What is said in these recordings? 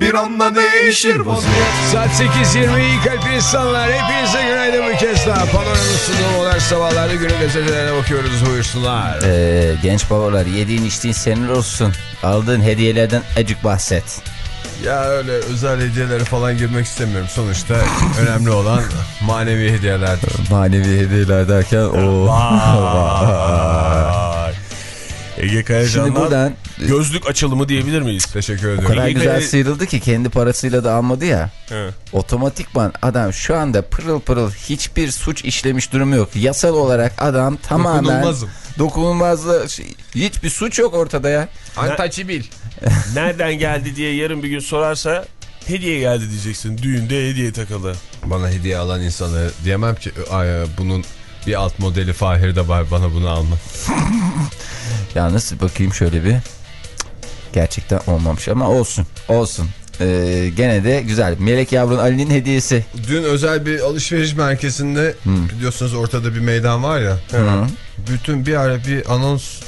Bir anda değişir vaziyet Saat 8.20 iyi kalp insanlar. Hepinize günaydın bir kez daha. Panoranın sunduğu modern sabahlarda günün gazetelerine bakıyoruz. Buyursunlar. Ee, genç babalar yediğin içtiğin senin olsun. Aldığın hediyelerden acık bahset. Ya öyle özel hediyelere falan girmek istemiyorum. Sonuçta önemli olan manevi hediyelerdir. Manevi hediyeler derken o. Ege Kayacan'dan Şimdi buradan gözlük açılımı diyebilir miyiz? Teşekkür o ediyorum. kadar Ege güzel sıyrıldı ki kendi parasıyla da almadı ya. He. Otomatikman adam şu anda pırıl pırıl hiçbir suç işlemiş durumu yok. Yasal olarak adam tamamen Dokunulmazım. dokunulmazlı şey- hiçbir suç yok ortada ya. Antaçibil. Nereden geldi diye yarın bir gün sorarsa hediye geldi diyeceksin. Düğünde hediye takıldı. Bana hediye alan insanı diyemem ki bunun bir alt modeli Fahir de var bana bunu alma. Yalnız bakayım şöyle bir. Gerçekten olmamış ama olsun. Olsun. Ee, gene de güzel. Melek Yavrun Ali'nin hediyesi. Dün özel bir alışveriş merkezinde biliyorsunuz ortada bir meydan var ya. Hı. Bütün bir ara bir anons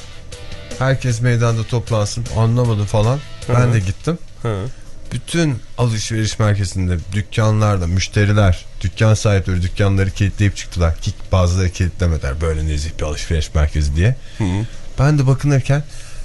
herkes meydanda toplansın anlamadım falan. Ben de gittim. Hı. Bütün alışveriş merkezinde dükkanlarda müşteriler, dükkan sahipleri dükkanları kilitleyip çıktılar. Ki bazıları kilitlemediler böyle nezih bir alışveriş merkezi diye. Ben de bakınırken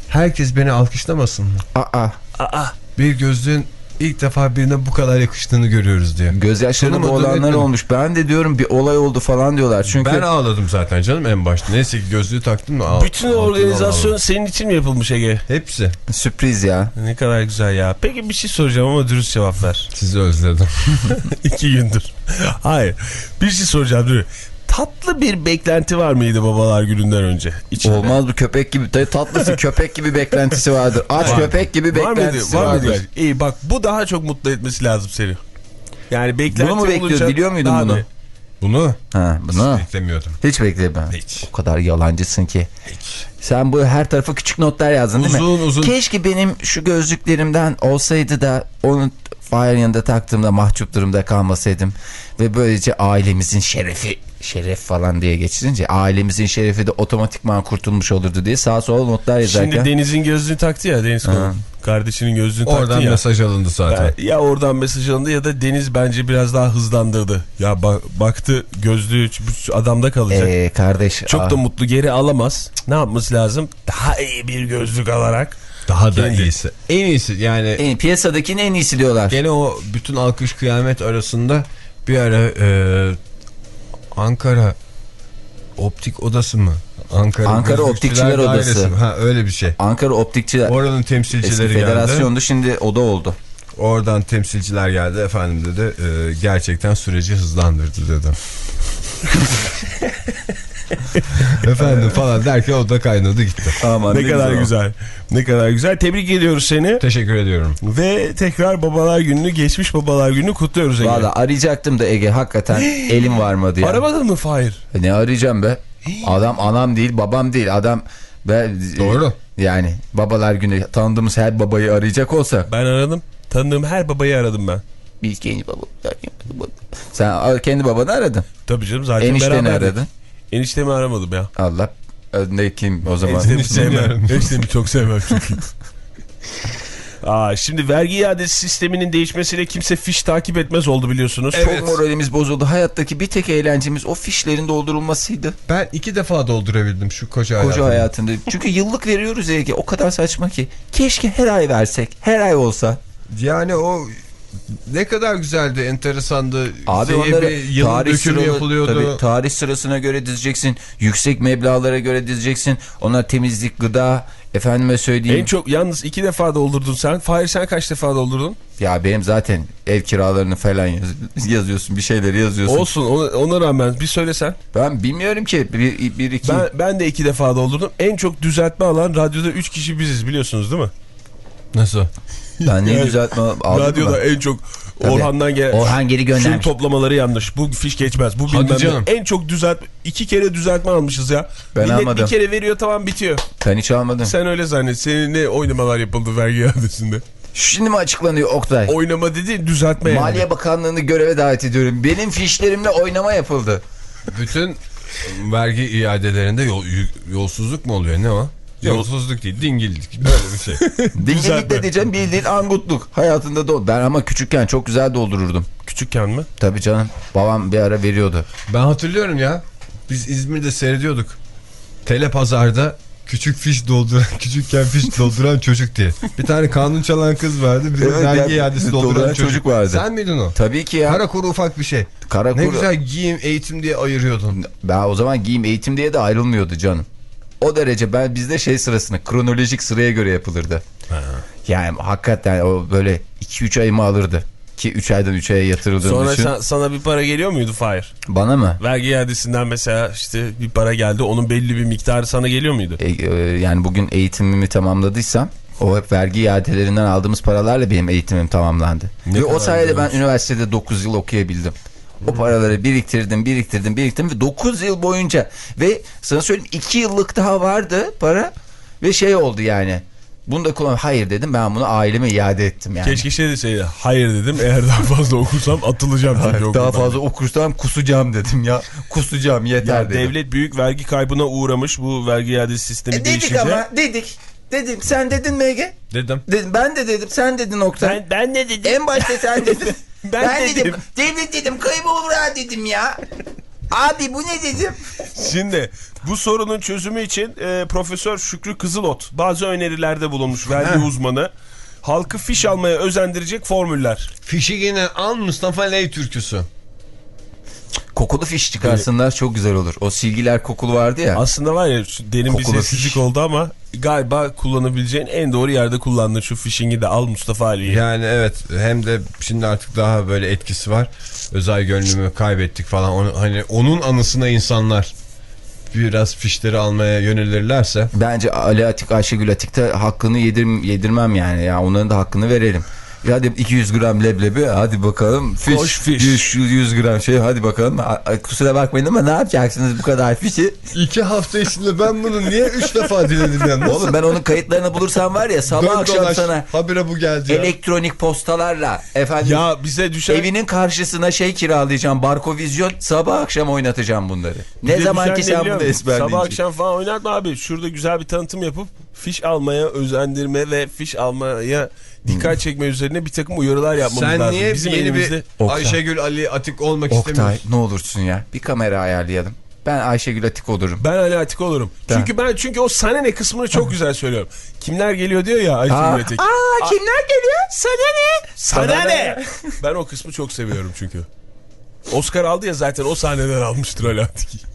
herkes beni alkışlamasın mı? Aa, Aa, Bir gözlüğün ilk defa birine bu kadar yakıştığını görüyoruz diye. gözyaşları Tanımadım, olanlar etmedim. olmuş. Ben de diyorum bir olay oldu falan diyorlar. Çünkü Ben ağladım zaten canım en başta. Neyse ki gözlüğü taktım da. bütün organizasyon ağladım. senin için mi yapılmış Ege? Hepsi. sürpriz ya. Ne kadar güzel ya. Peki bir şey soracağım ama dürüst cevap ver. Sizi özledim. İki gündür. Hayır. Bir şey soracağım dur. Tatlı bir beklenti var mıydı babalar gününden önce? İçinde. Olmaz bu köpek gibi tatlısı köpek gibi beklentisi vardır. Aç köpek gibi Var mıydı? beklentisi Var vardır. mıydı? İyi bak bu daha çok mutlu etmesi lazım seni. Yani beklenti Bunu mu bekliyorsun? olunca Biliyor muydun bunu? bir- Bunu Ha, bunu hiç beklemiyordum. hiç bekleme. Hiç. O kadar yalancısın ki. Sen bu her tarafa küçük notlar yazdın değil mi? Uzun uzun. Keşke benim şu gözlüklerimden olsaydı da onun Fahir yanında taktığımda mahcup durumda kalmasaydım. Ve böylece ailemizin şerefi şeref falan diye geçirince ailemizin şerefi de otomatikman kurtulmuş olurdu diye sağa sola notlar yazarken. Şimdi Deniz'in gözlüğünü taktı ya Deniz Kol. Kardeşinin gözlüğünü Oradan taktı ya. mesaj alındı zaten. Ya, ya oradan mesaj alındı ya da Deniz bence biraz daha hızlandırdı. Ya ba- baktı gözlüğü adamda kalacak. Ee, kardeş. Çok aa, da mutlu geri alamaz. Ne yapması lazım? Daha iyi bir gözlük alarak. Daha da Kendi. iyisi. En iyisi yani en, piyasadakinin en iyisi diyorlar. gene o bütün alkış kıyamet arasında bir ara e, Ankara Optik Odası mı? Ankara, Ankara Optikçiler Dairesi Odası. Ha öyle bir şey. Ankara Optikçiler. Oranın Eski temsilcileri geldi. federasyondu şimdi oda oldu. Oradan temsilciler geldi. Efendim dedi e, gerçekten süreci hızlandırdı dedi. Efendim falan derken o da kaynadı gitti. Aman ne kadar güzel. Ne kadar güzel. Tebrik ediyoruz seni. Teşekkür ediyorum. Ve tekrar babalar gününü, geçmiş babalar gününü kutluyoruz Ege. Valla arayacaktım da Ege hakikaten elim varmadı ya. Aramadın mı Fahir? E Ne arayacağım be? Adam anam değil babam değil adam ben Doğru. yani babalar günü tanıdığımız her babayı arayacak olsa Ben aradım. Tanıdığım her babayı aradım ben. biz kendi baba sen kendi babanı aradın Tabii canım zaten enişteni beraberdik. aradın Eniştemi aramadım ya. Allah ne kim o zaman Eniştemi sevmem. sevmiyorum. Eniştemi çok sevmem çünkü. Aa, şimdi vergi iadesi sisteminin değişmesiyle kimse fiş takip etmez oldu biliyorsunuz. çok moralimiz bozuldu hayattaki bir tek eğlencemiz o fişlerin doldurulmasıydı Ben iki defa doldurabildim şu koca, koca hayatımda. hayatında çünkü yıllık veriyoruz Ege o kadar saçma ki keşke her ay versek her ay olsa Yani o ne kadar güzeldi, enteresandı. Abi onları tarih, sıralı- yapılıyordu. tabii, tarih sırasına göre dizeceksin. Yüksek meblağlara göre dizeceksin. Onlar temizlik, gıda, efendime söyleyeyim. En çok yalnız iki defa doldurdun sen. Fahir sen kaç defa doldurdun? Ya benim zaten ev kiralarını falan yaz- yazıyorsun. Bir şeyleri yazıyorsun. Olsun ona, ona rağmen bir söylesen. Ben bilmiyorum ki. Bir, bir iki. Ben, ben de iki defa doldurdum. En çok düzeltme alan radyoda üç kişi biziz biliyorsunuz değil mi? Nasıl? Ben Yani düzeltme aldım Radyoda mı? en çok Tabii. Orhan'dan gelen. Orhan geri göndermiş. toplamaları yanlış. Bu fiş geçmez. Bu bilmem ne. canım. En çok düzelt iki kere düzeltme almışız ya. Ben Millet almadım. bir kere veriyor tamam bitiyor. Ben hiç almadım. Sen öyle zannet. Senin ne oynamalar yapıldı vergi iadesinde? Şimdi mi açıklanıyor Oktay? Oynama dedi düzeltme yani. Maliye Bakanlığı'nı göreve davet ediyorum. Benim fişlerimle oynama yapıldı. Bütün vergi iadelerinde yol, yolsuzluk mu oluyor ne o? Yolsuzluk değil dingillik böyle bir şey. Dinginlik de diyeceğim bildiğin angutluk. Hayatında da ben ama küçükken çok güzel doldururdum. Küçükken mi? Tabii canım. Babam bir ara veriyordu. ben hatırlıyorum ya biz İzmir'de seyrediyorduk. Telepazarda küçük fiş dolduran, küçükken fiş dolduran çocuk diye. Bir tane kanun çalan kız vardı. Bir de Evet, vergi iadesi dolduran dolduran çocuk çocuk, vardı. Sen miydin o? Tabii ki ya. Kara kuru ufak bir şey. Kara Ne güzel giyim eğitim diye ayırıyordun. Ben o zaman giyim eğitim diye de ayrılmıyordu canım. O derece ben bizde şey sırasını kronolojik sıraya göre yapılırdı. Yani hakikaten o böyle 2-3 ayımı alırdı. Ki 3 aydan 3 aya yatırıldığını Sonra düşün. sen- sana bir para geliyor muydu Fahir? Bana mı? Vergi iadesinden mesela işte bir para geldi. Onun belli bir miktarı sana geliyor muydu? E, e, yani bugün eğitimimi tamamladıysam o hep vergi iadelerinden aldığımız paralarla benim eğitimim tamamlandı. Ve o sayede ben üniversitede 9 yıl okuyabildim. O paraları biriktirdim, biriktirdim, biriktirdim ve 9 yıl boyunca ve sana söyleyeyim 2 yıllık daha vardı para ve şey oldu yani. Bunu da kullan. Hayır dedim ben bunu aileme iade ettim yani. Keşke şey deseydi. Hayır dedim. Eğer daha fazla okursam atılacağım. çünkü Hayır, daha fazla okursam kusacağım dedim ya. Kusacağım yeter Ya dedim. devlet büyük vergi kaybına uğramış bu vergi iadesi sistemi E dedik değişince. ama dedik. Dedim sen dedin Ege? Dedim. Dedim, ben de dedim sen dedin Oktay. Ben, ben ne dedim? En başta sen dedin. Ben dedim. Devlet dedim kaybolur dedim ya. Abi bu ne dedim? Şimdi bu sorunun çözümü için e, Profesör Şükrü Kızılot bazı önerilerde bulunmuş vergi uzmanı. Halkı fiş almaya özendirecek formüller. Fişi yine al Mustafa Ley türküsü. Kokulu fiş çıkarsınlar çok güzel olur. O silgiler kokulu vardı ya. Aslında var ya şu derin bir Kokulu sessizlik fiş. oldu ama galiba kullanabileceğin en doğru yerde kullandın şu fişingi de al Mustafa Ali'yi. Yani evet hem de şimdi artık daha böyle etkisi var. Özel gönlümü kaybettik falan. Onu, hani onun anısına insanlar biraz fişleri almaya yönelirlerse Bence Ali Atik Ayşegül Atik'te hakkını yedir, yedirmem yani. ya Onların da hakkını verelim. Ya hadi 200 gram leblebi hadi bakalım. Fiş, Hoş fiş. 100, 100 gram şey hadi bakalım. Kusura bakmayın ama ne yapacaksınız bu kadar fişi? iki hafta içinde ben bunu niye üç defa diledim? Nasıl Oğlum ben onun kayıtlarını bulursam var ya sabah dön akşam dolaş, sana habire bu geldi ya. elektronik postalarla efendim Ya bize düşen evinin karşısına şey kiralayacağım Barkovizyon sabah akşam oynatacağım bunları. Ne zaman düşen ki sen bunu ezberleyince. Sabah akşam falan oynatma abi. Şurada güzel bir tanıtım yapıp fiş almaya özendirme ve fiş almaya dikkat çekme üzerine bir takım uyarılar yapmamız Sen lazım. niye Bizim yeni elimizde bir Oktay. Ayşegül Ali Atik olmak Oktay istemiyorsun? ne olursun ya bir kamera ayarlayalım. Ben Ayşegül Atik olurum. ben Ali Atik olurum. Tamam. Çünkü ben çünkü o sana ne kısmını çok güzel söylüyorum. Kimler geliyor diyor ya Ayşe Aa, Atik. aa, kimler geliyor? Sana ne? Sana ne? ben o kısmı çok seviyorum çünkü. Oscar aldı ya zaten o sahneden almıştır Ali Atik.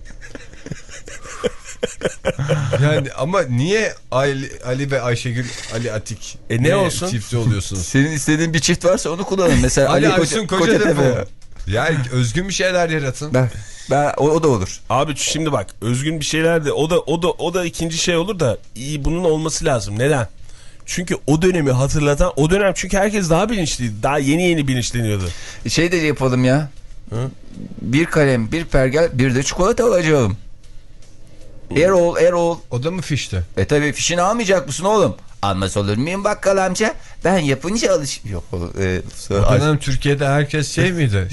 Yani ama niye Ali, Ali ve Ayşegül Ali Atik E ne olsun? çifti oluyorsunuz? Senin istediğin bir çift varsa onu kullanın. Mesela Ali, Ali, Aysun Koca, Kocatepe. Kocatepe. Yani özgün bir şeyler yaratın. Ben, ben, o, o da olur. Abi şimdi bak özgün bir şeyler de o da o da o da ikinci şey olur da iyi bunun olması lazım. Neden? Çünkü o dönemi hatırlatan o dönem çünkü herkes daha bilinçliydi. Daha yeni yeni bilinçleniyordu. Şey de yapalım ya. Hı? Bir kalem, bir pergel, bir de çikolata alacağım. Erol, Erol. O da mı fişti? E tabi fişini almayacak mısın oğlum? Almaz olur muyum bakkal amca? Ben yapınca alış... Yok oğlum. E, sonra- Türkiye'de herkes şey miydi?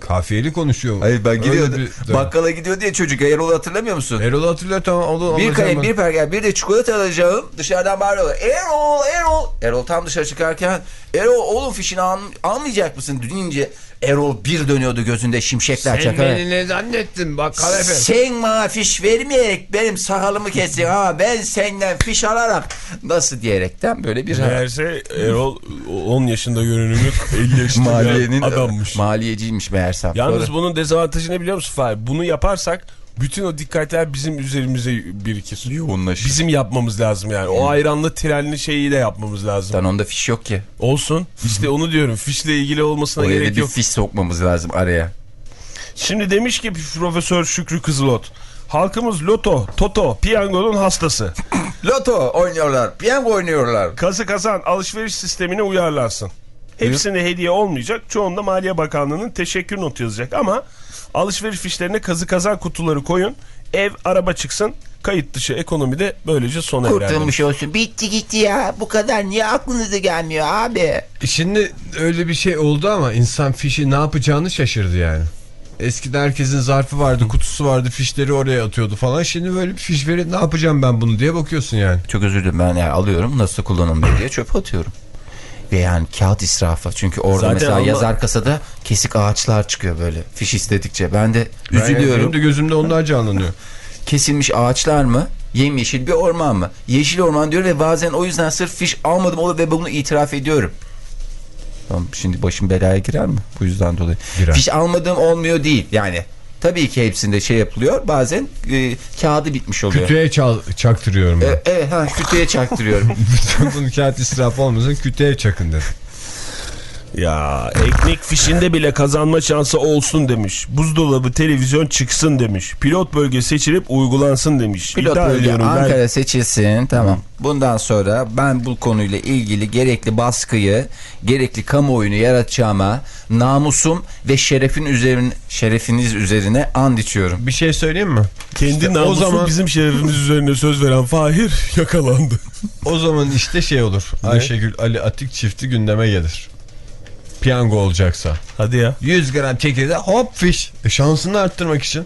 Kafiyeli konuşuyor. Hayır ben gidiyordum. bir. Bakkala gidiyor diye çocuk. Erol'u hatırlamıyor musun? Erol hatırlıyor tamam. O da, bir kalem, bir pergel, bir de çikolata alacağım. Dışarıdan bağırıyorlar. Erol, Erol. Erol tam dışarı çıkarken Erol oğlum fişini al, almayacak mısın deyince Erol bir dönüyordu gözünde şimşekler Sen çakarak. beni ne zannettin bakkal efendim? Sen bana fiş vermeyerek benim sakalımı kestin ama ben senden fiş alarak nasıl diyerekten böyle bir Meğerse Erol 10 yaşında görünümlü 50 yaşında maliyenin adammış. maliyeciymiş meğersem. Yalnız Sonra- bunun dezavantajı ne biliyor musun Fahir? Bunu yaparsak bütün o dikkatler bizim üzerimize birikir. yoğunlaşır. Bizim yapmamız lazım yani. O ayranlı trenli şeyi de yapmamız lazım. Zaten onda fiş yok ki. Olsun. İşte onu diyorum. Fişle ilgili olmasına Oraya gerek bir yok. fiş sokmamız lazım araya. Şimdi demiş ki Profesör Şükrü Kızılot. Halkımız loto, toto, piyangonun hastası. Loto oynuyorlar. Piyango oynuyorlar. Kazı kazan alışveriş sistemine uyarlansın. Hepsinde hediye olmayacak. Çoğunda Maliye Bakanlığı'nın teşekkür notu yazacak. Ama alışveriş fişlerine kazı kazan kutuları koyun. Ev, araba çıksın. Kayıt dışı ekonomide böylece sona erer. Kurtulmuş olsun. Bitti gitti ya. Bu kadar niye aklınıza gelmiyor abi? Şimdi öyle bir şey oldu ama insan fişi ne yapacağını şaşırdı yani. Eskiden herkesin zarfı vardı, kutusu vardı, fişleri oraya atıyordu falan. Şimdi böyle bir fiş verin ne yapacağım ben bunu diye bakıyorsun yani. Çok özür dilerim ben yani alıyorum nasıl kullanılır diye çöpe atıyorum. Ve yani kağıt israfı. Çünkü orada Zaten mesela ama- yazar kasada kesik ağaçlar çıkıyor böyle fiş istedikçe. Ben de üzülüyorum. Benim de gözümde onlar canlanıyor. Kesilmiş ağaçlar mı? Yemyeşil bir orman mı? Yeşil orman diyor ve bazen o yüzden sırf fiş almadım olur ve bunu itiraf ediyorum. Tamam, şimdi başım belaya girer mi? Bu yüzden dolayı. Girer. Fiş almadığım olmuyor değil. Yani tabii ki hepsinde şey yapılıyor. Bazen e, kağıdı bitmiş oluyor. Kütüğe çaktırıyorum ben. E, evet ha kütüğe çaktırıyorum. Bunun kağıt israfı olmasın kütüğe çakın dedim. Ya ekmek fişinde bile kazanma şansı olsun demiş. Buzdolabı televizyon çıksın demiş. Pilot bölge seçilip uygulansın demiş. Pilot İddia bölge ediyorum ben. Ankara seçilsin tamam. Bundan sonra ben bu konuyla ilgili gerekli baskıyı, gerekli kamuoyunu yaratacağıma namusum ve şerefin üzerine, şerefiniz üzerine and içiyorum. Bir şey söyleyeyim mi? Kendi İşte namusu o zaman bizim şerefimiz üzerine söz veren Fahir yakalandı. o zaman işte şey olur. Ayşegül Ali Atik çifti gündeme gelir. Piyango olacaksa. Hadi ya. 100 gram çekirdeği hop fiş. E, şansını arttırmak için.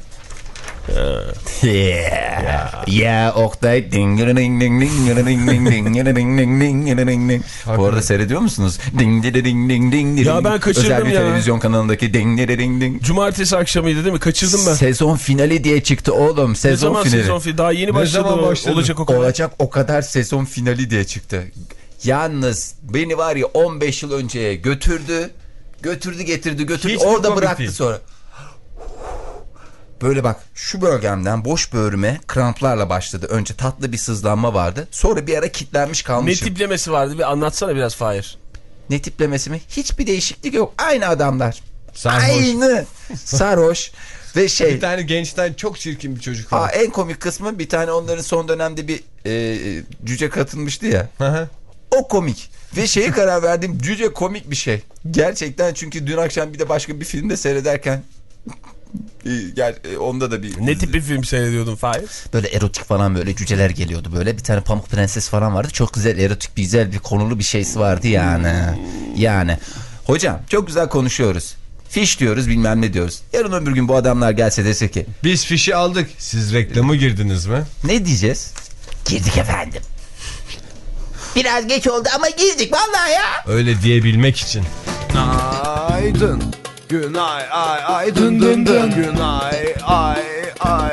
Yeah. Yeah, Oktay. Ding, ding, ding, ding, ding, ding, ding, ding, ding, ding, ding, ding, ding, ding. Bu arada seyrediyor musunuz? Ding, ding, ding, ding, ding, Ya ben kaçırdım Özel bir ya. televizyon kanalındaki ding, ding, ding, ding. Cumartesi akşamıydı değil mi? Kaçırdım ben. Sezon finali diye çıktı oğlum. Ne Sezon zaman finali. sezon finali? Daha yeni başladı? Olacak o kadar. Olacak o kadar sezon finali diye çıktı. Yalnız beni var ya 15 yıl önceye götürdü. Götürdü getirdi götürdü. Hiç Orada bıraktı değil? sonra. Böyle bak şu bölgemden boş böğrüme kramplarla başladı. Önce tatlı bir sızlanma vardı. Sonra bir ara kitlenmiş Ne kalmışım. Ne, tiplemesi vardı? Bir anlatsana biraz Fahir. tiplemesi mi? Hiçbir değişiklik yok. Aynı adamlar. Sarhoş. Aynı. Sarhoş. Ve şey. Bir tane gençten çok çirkin bir çocuk Aa, var. en komik kısmı bir tane onların son dönemde bir e, cüce katılmıştı ya. Hı hı. O komik. Ve şeye karar verdim. Cüce komik bir şey. Gerçekten çünkü dün akşam bir de başka bir filmde seyrederken e, gel, e, onda da bir Ne tip bir film seyrediyordun Fahir? böyle erotik falan böyle cüceler geliyordu böyle. Bir tane Pamuk Prenses falan vardı. Çok güzel erotik güzel bir konulu bir şeysi vardı yani. Yani. Hocam çok güzel konuşuyoruz. Fiş diyoruz bilmem ne diyoruz. Yarın öbür gün bu adamlar gelse dese ki Biz fişi aldık. Siz reklamı girdiniz mi? ne diyeceğiz? Girdik efendim. Biraz geç oldu ama girdik vallahi ya. Öyle diyebilmek için. Aydın Günay ay ay dın dın dın Günay ay ay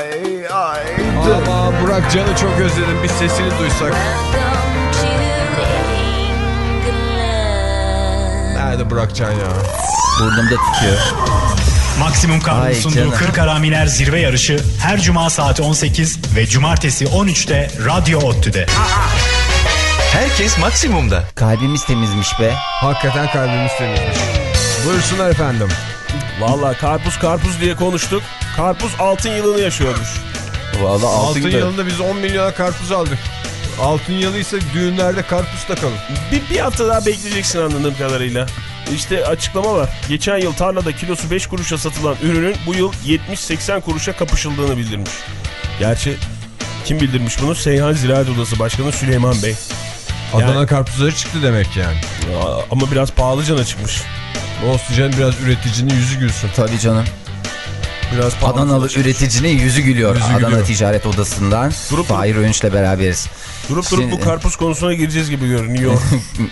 ay dın Ama Burak Can'ı çok özledim. Bir sesini duysak. Nerede Burak Can ya? Burnumda tutuyor. Maksimum Ay Kar'ın sunduğu canım. 40 Haramiler zirve yarışı her cuma saat 18 ve cumartesi 13'te Radyo ODTÜ'de. Herkes maksimumda. Kalbimiz temizmiş be. Hakikaten kalbimiz temizmiş. Buyursunlar efendim. Valla karpuz karpuz diye konuştuk. Karpuz altın yılını yaşıyormuş. Vallahi altın, Altın yılında biz 10 milyona karpuz aldık. Altın yılı ise düğünlerde karpuz takalım. Bir, bir hafta daha bekleyeceksin anladığım kadarıyla. İşte açıklama var. Geçen yıl tarlada kilosu 5 kuruşa satılan ürünün bu yıl 70-80 kuruşa kapışıldığını bildirmiş. Gerçi kim bildirmiş bunu? Seyhan Ziraat Odası Başkanı Süleyman Bey. Adana Yani- karpuzları çıktı demek yani. Ama biraz pahalı cana çıkmış. Olsun canım biraz üreticinin yüzü gülsün. Tabii canım. Biraz Adanalı çıkmış. üreticinin yüzü gülüyor. Yüzü Adana gülüyor. Ticaret Odası'ndan Durup- Fahir Öğünç'le beraberiz. Durup durup bu Şimdi- karpuz konusuna gireceğiz gibi görünüyor.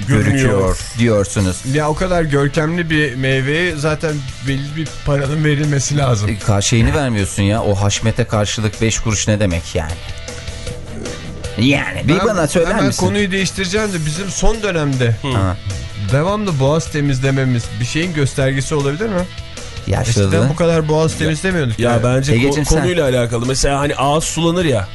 Görüküyor diyorsunuz. Ya o kadar görkemli bir meyveye zaten belli bir paranın verilmesi lazım. E, Şeyini vermiyorsun ya. O haşmete karşılık 5 kuruş ne demek yani? Yani bir Ben bana söyler hemen misin? konuyu değiştireceğim de bizim son dönemde devamlı boğaz temizlememiz bir şeyin göstergesi olabilir mi? Yaşlılığı. Eskiden bu kadar boğaz temizlemiyorduk. Ya yani. bence Egeciğim ko- sen- konuyla alakalı. Mesela hani ağız sulanır ya.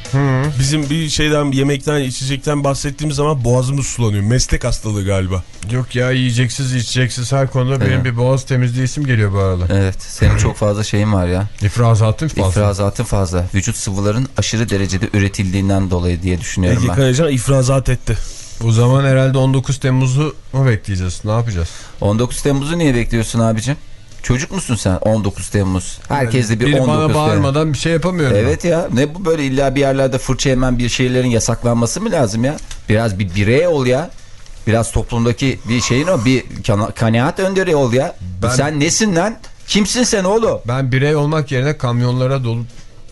Bizim bir şeyden yemekten içecekten bahsettiğimiz zaman boğazımız sulanıyor. Meslek hastalığı galiba. Yok ya yiyeceksiz içeceksiz her konuda benim Evet. bir boğaz temizliği isim geliyor bu aralar. Evet senin çok fazla şeyin var ya. İfrazatın fazla. İfrazatın fazla. Vücut sıvıların aşırı derecede üretildiğinden dolayı diye düşünüyorum Ege ben. Kayacan ifrazat etti. O zaman herhalde 19 Temmuz'u mu bekleyeceğiz? Ne yapacağız? 19 Temmuz'u niye bekliyorsun abicim? Çocuk musun sen 19 Temmuz? Herkes de bir Biri 19 bana Temmuz. bağırmadan bir şey yapamıyorum. Evet ya ne bu böyle illa bir yerlerde fırça yemen bir şeylerin yasaklanması mı lazım ya? Biraz bir birey ol ya. Biraz toplumdaki bir şeyin o bir kana- kanaat önderi ol ya. Ben- Sen nesin lan? Kimsin sen oğlum? Ben birey olmak yerine kamyonlara dolup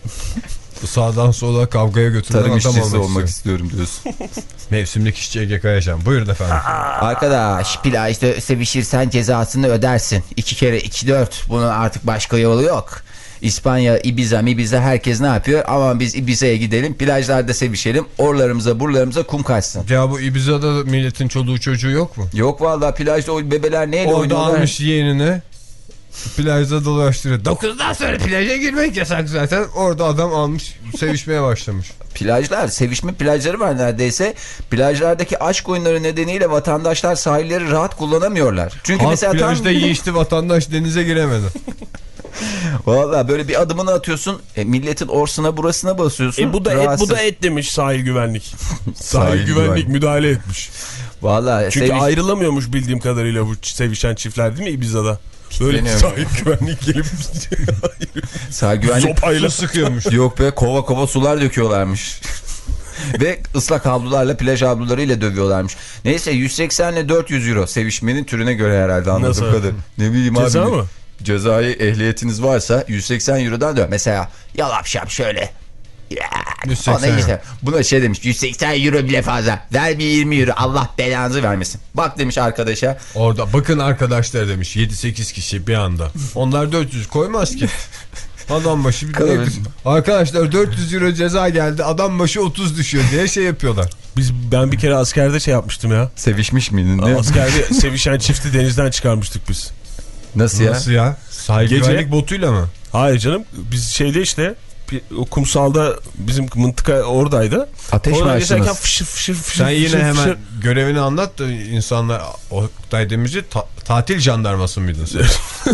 sağdan sola kavgaya Tarım adam olmak, olmak, istiyorum. diyorsun. Mevsimlik işçi Ege Kayacan. Buyurun efendim. Arkadaş plajda sevişirsen cezasını ödersin. İki kere iki dört. Bunun artık başka yolu yok. İspanya, Ibiza, Ibiza herkes ne yapıyor? Ama biz Ibiza'ya gidelim, plajlarda sevişelim. Oralarımıza, buralarımıza kum kaçsın. ya bu Ibiza'da milletin çoluğu çocuğu yok mu? Yok vallahi plajda o bebeler neyle Orada oynuyorlar? almış yeğenini plajda dolaştırıyor. 9'dan sonra plaja girmek yasak zaten. Orada adam almış sevişmeye başlamış. Plajlar, sevişme plajları var neredeyse. Plajlardaki aşk oyunları nedeniyle vatandaşlar sahilleri rahat kullanamıyorlar. Çünkü Halk mesela plajda tam... yiyişti vatandaş denize giremedi. Valla böyle bir adımını atıyorsun. E, milletin orsuna burasına basıyorsun. E bu da et, bu rahatsız. da et demiş sahil güvenlik. sahil, Sahil güvenlik, güvenlik. müdahale etmiş. Valla Çünkü seviş- ayrılamıyormuş bildiğim kadarıyla bu sevişen çiftler değil mi Ibiza'da? Böyle sahil güvenlik gelip sahil güvenlik sopayla sıkıyormuş. Yok be kova kova sular döküyorlarmış. Ve ıslak havlularla plaj havlularıyla dövüyorlarmış. Neyse 180 ile 400 euro sevişmenin türüne göre herhalde anladığım kadar. Ne bileyim Ceza abi. mı? Cezai ehliyetiniz varsa 180 eurodan dön. Mesela yalap şap şöyle. Ya, 180 ona işte, buna şey demiş 180 euro bile fazla. Ver bir 20 euro Allah belanızı vermesin. Bak demiş arkadaşa. Orada bakın arkadaşlar demiş 7-8 kişi bir anda. Onlar 400 koymaz ki. Adam başı bir. Arkadaşlar 400 euro ceza geldi adam başı 30 düşüyor diye şey yapıyorlar. Biz ben bir kere askerde şey yapmıştım ya. Sevişmiş miydin? Ne? Askerde sevişen çifti denizden çıkarmıştık biz. Nasıl ya? Nasıl ya? Sahil Gece- güvenlik botuyla mı? Hayır canım biz şeyde işte o kumsalda bizim mıntıka oradaydı. Ateş açtınız? geçerken fışır fışır fışır Sen yine fışır hemen fışır. görevini anlat da insanlar Oktay Demirci ta- tatil jandarması mıydın sen?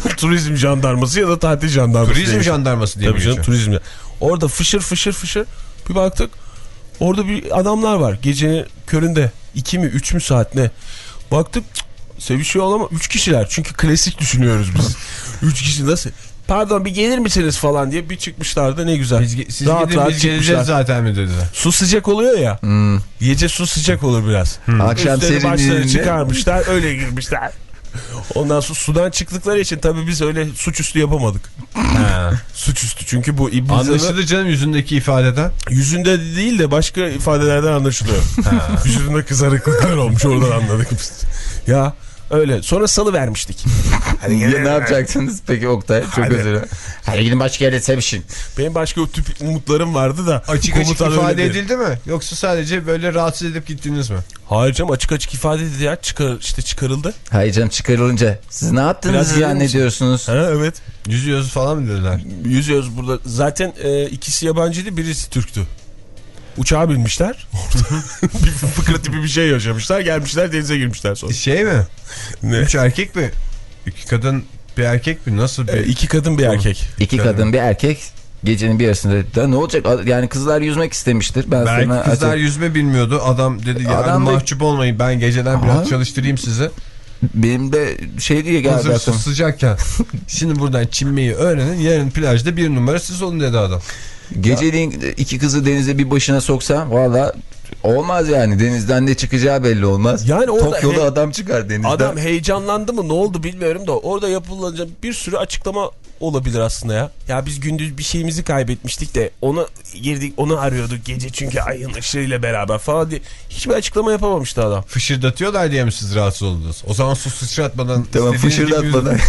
turizm jandarması ya da tatil jandarması. Turizm diye. jandarması diye Tabii canım geçiyor? turizm. Orada fışır fışır fışır bir baktık. Orada bir adamlar var gecenin köründe. iki mi üç mü saat ne? Baktık sevişiyor ama üç kişiler. Çünkü klasik düşünüyoruz biz. üç kişi nasıl? Pardon bir gelir misiniz falan diye bir çıkmışlardı ne güzel. Biz, siz Rahat gidin rahat biz geleceğiz çıkmışlar. zaten mi dediler. Su sıcak oluyor ya. Gece su sıcak olur biraz. Akşam Üstleri başları çıkarmışlar öyle girmişler. Ondan sonra sudan çıktıkları için tabii biz öyle suçüstü yapamadık. Ha. Suçüstü çünkü bu İbniza'nın Anlaşıldı canım yüzündeki ifadeden. yüzünde değil de başka ifadelerden anlaşılıyor. Yüzünde kızarıklıklar olmuş oradan anladık biz. Ya öyle sonra salı vermiştik. Ya ne yapacaksınız peki Oktay? Çok özür dilerim. Hadi gidin başka yerde sevişin. Benim başka o tip umutlarım vardı da. Açık açık ifade dedi. edildi mi? Yoksa sadece böyle rahatsız edip gittiniz mi? Hayır canım açık açık ifade edildi ya. Çıkar, işte çıkarıldı. Hayır canım çıkarılınca siz ne yaptığınızı Biraz gelir misin? zannediyorsunuz? Ha evet. Yüzüyoruz falan mı dediler? Yüzüyoruz burada. Zaten e, ikisi yabancıydı birisi Türktü. Uçağa binmişler. Bir fıkra tipi bir şey yaşamışlar. Gelmişler denize girmişler sonra. Şey mi? Ne? Üç erkek mi? İki kadın bir erkek mi? Nasıl bir... E, iki kadın bir erkek. İki kadın bir erkek gecenin bir yarısında da ne olacak? Yani kızlar yüzmek istemiştir. Ben Belki sana kızlar açık- yüzme bilmiyordu. Adam dedi ya Adam da- mahcup olmayın ben geceden biraz Aha. çalıştırayım sizi. benim de şey diye geldi Hazır aklıma. sıcakken. Şimdi buradan çinmeyi öğrenin. Yarın plajda bir numara siz olun dedi adam. Geceliğin iki kızı denize bir başına soksa valla olmaz yani. Denizden ne çıkacağı belli olmaz. Yani orada Tokyo'da adam çıkar denizden. Adam heyecanlandı mı ne oldu bilmiyorum da orada yapılacak bir sürü açıklama olabilir aslında ya. Ya biz gündüz bir şeyimizi kaybetmiştik de onu girdik onu arıyorduk gece çünkü ayın ışığıyla beraber falan diye hiçbir açıklama yapamamıştı adam. Fışırdatıyorlar diye mi siz rahatsız oldunuz? O zaman su sıçratmadan Tamam fışırdatmadan.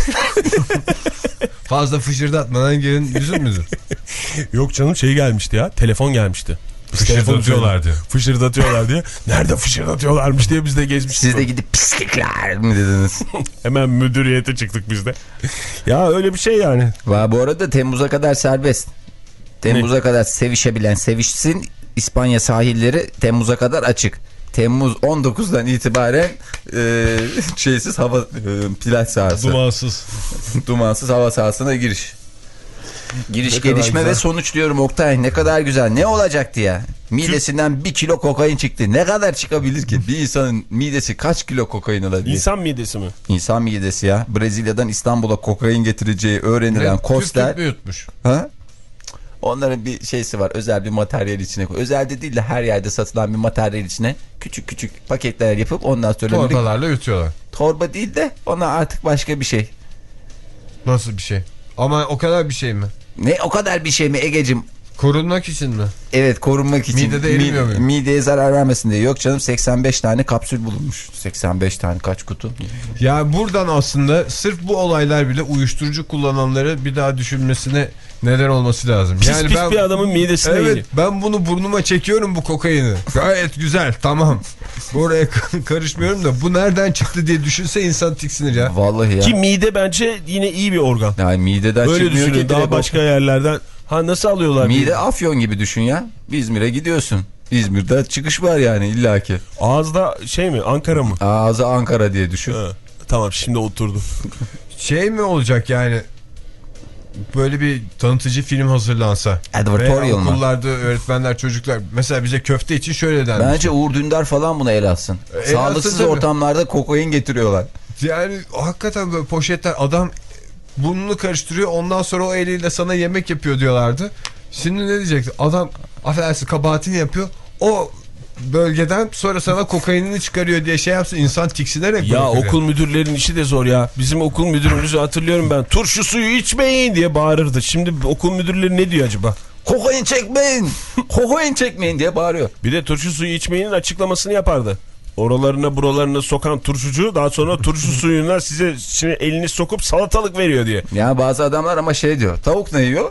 Fazla fışırdatmadan gelin yüzün müdür? Yok canım şey gelmişti ya telefon gelmişti. Fışırdatıyorlar diye. Fışırdatıyorlar diye. Nerede fışırdatıyorlarmış diye biz de gezmiştik. Siz de gidip pislikler mi dediniz? Hemen müdüriyete çıktık biz de. ya öyle bir şey yani. Va bu arada Temmuz'a kadar serbest. Temmuz'a kadar sevişebilen sevişsin. İspanya sahilleri Temmuz'a kadar açık. Temmuz 19'dan itibaren e, şeysiz hava e, plaj sahası. Dumansız. Dumansız hava sahasına giriş. Giriş Ne gelişme ve sonuç diyorum Oktay. Ne kadar güzel. Ne olacaktı ya? Midesinden bir kilo kokain çıktı. Ne kadar çıkabilir ki? Bir insanın midesi kaç kilo kokain alabilir? İnsan midesi mi? İnsan midesi ya. Brezilya'dan İstanbul'a kokain getireceği öğrenilen Koster. büyütmüş. Ha? Onların bir şeysi var. Özel bir materyal içine koy. Özel de değil de her yerde satılan bir materyal içine küçük küçük paketler yapıp ondan sonra bir- Torbalarla yutuyorlar. torba değil de ona artık başka bir şey. Nasıl bir şey? Ama o kadar bir şey mi? Ne o kadar bir şey mi Egecim? Korunmak için mi? Evet korunmak için. Midede erimiyor muyum? Mideye zarar vermesin diye. Yok canım 85 tane kapsül bulunmuş. 85 tane kaç kutu? Ya buradan aslında sırf bu olaylar bile uyuşturucu kullananları bir daha düşünmesine neden olması lazım. Pis pis bir adamın midesine Evet iniyor. ben bunu burnuma çekiyorum bu kokaini. Gayet güzel tamam. Oraya karışmıyorum da bu nereden çıktı diye düşünse insan tiksinir ya. Vallahi ya. Ki mide bence yine iyi bir organ. Yani mideden Böyle çıkmıyor ki düşünün daha o- başka yerlerden. Ha nasıl alıyorlar? Mide afyon gibi düşün ya. İzmir'e gidiyorsun. İzmir'de çıkış var yani illaki. Ağızda şey mi Ankara mı? Ağzı Ankara diye düşün. Ha, tamam şimdi oturdu. Şey mi olacak yani böyle bir tanıtıcı film hazırlansa. Advertorial mı? okullarda öğretmenler çocuklar mesela bize köfte için şöyle denmiş. Bence Uğur Dündar falan buna el atsın. El atsın Sağlıksız tabii. ortamlarda kokain getiriyorlar. Yani hakikaten böyle poşetler adam burnunu karıştırıyor ondan sonra o eliyle sana yemek yapıyor diyorlardı. Şimdi ne diyeceksin? Adam affedersin kabahatini yapıyor. O bölgeden sonra sana kokainini çıkarıyor diye şey yapsın insan tiksinerek Ya bırakır okul müdürlerinin işi de zor ya. Bizim okul müdürümüzü hatırlıyorum ben. Turşu suyu içmeyin diye bağırırdı. Şimdi okul müdürleri ne diyor acaba? Kokain çekmeyin. kokain çekmeyin diye bağırıyor. Bir de turşu suyu içmeyin açıklamasını yapardı. Oralarına buralarına sokan turşucu daha sonra turşu suyuna size şimdi elini sokup salatalık veriyor diye. Ya bazı adamlar ama şey diyor. Tavuk ne yiyor?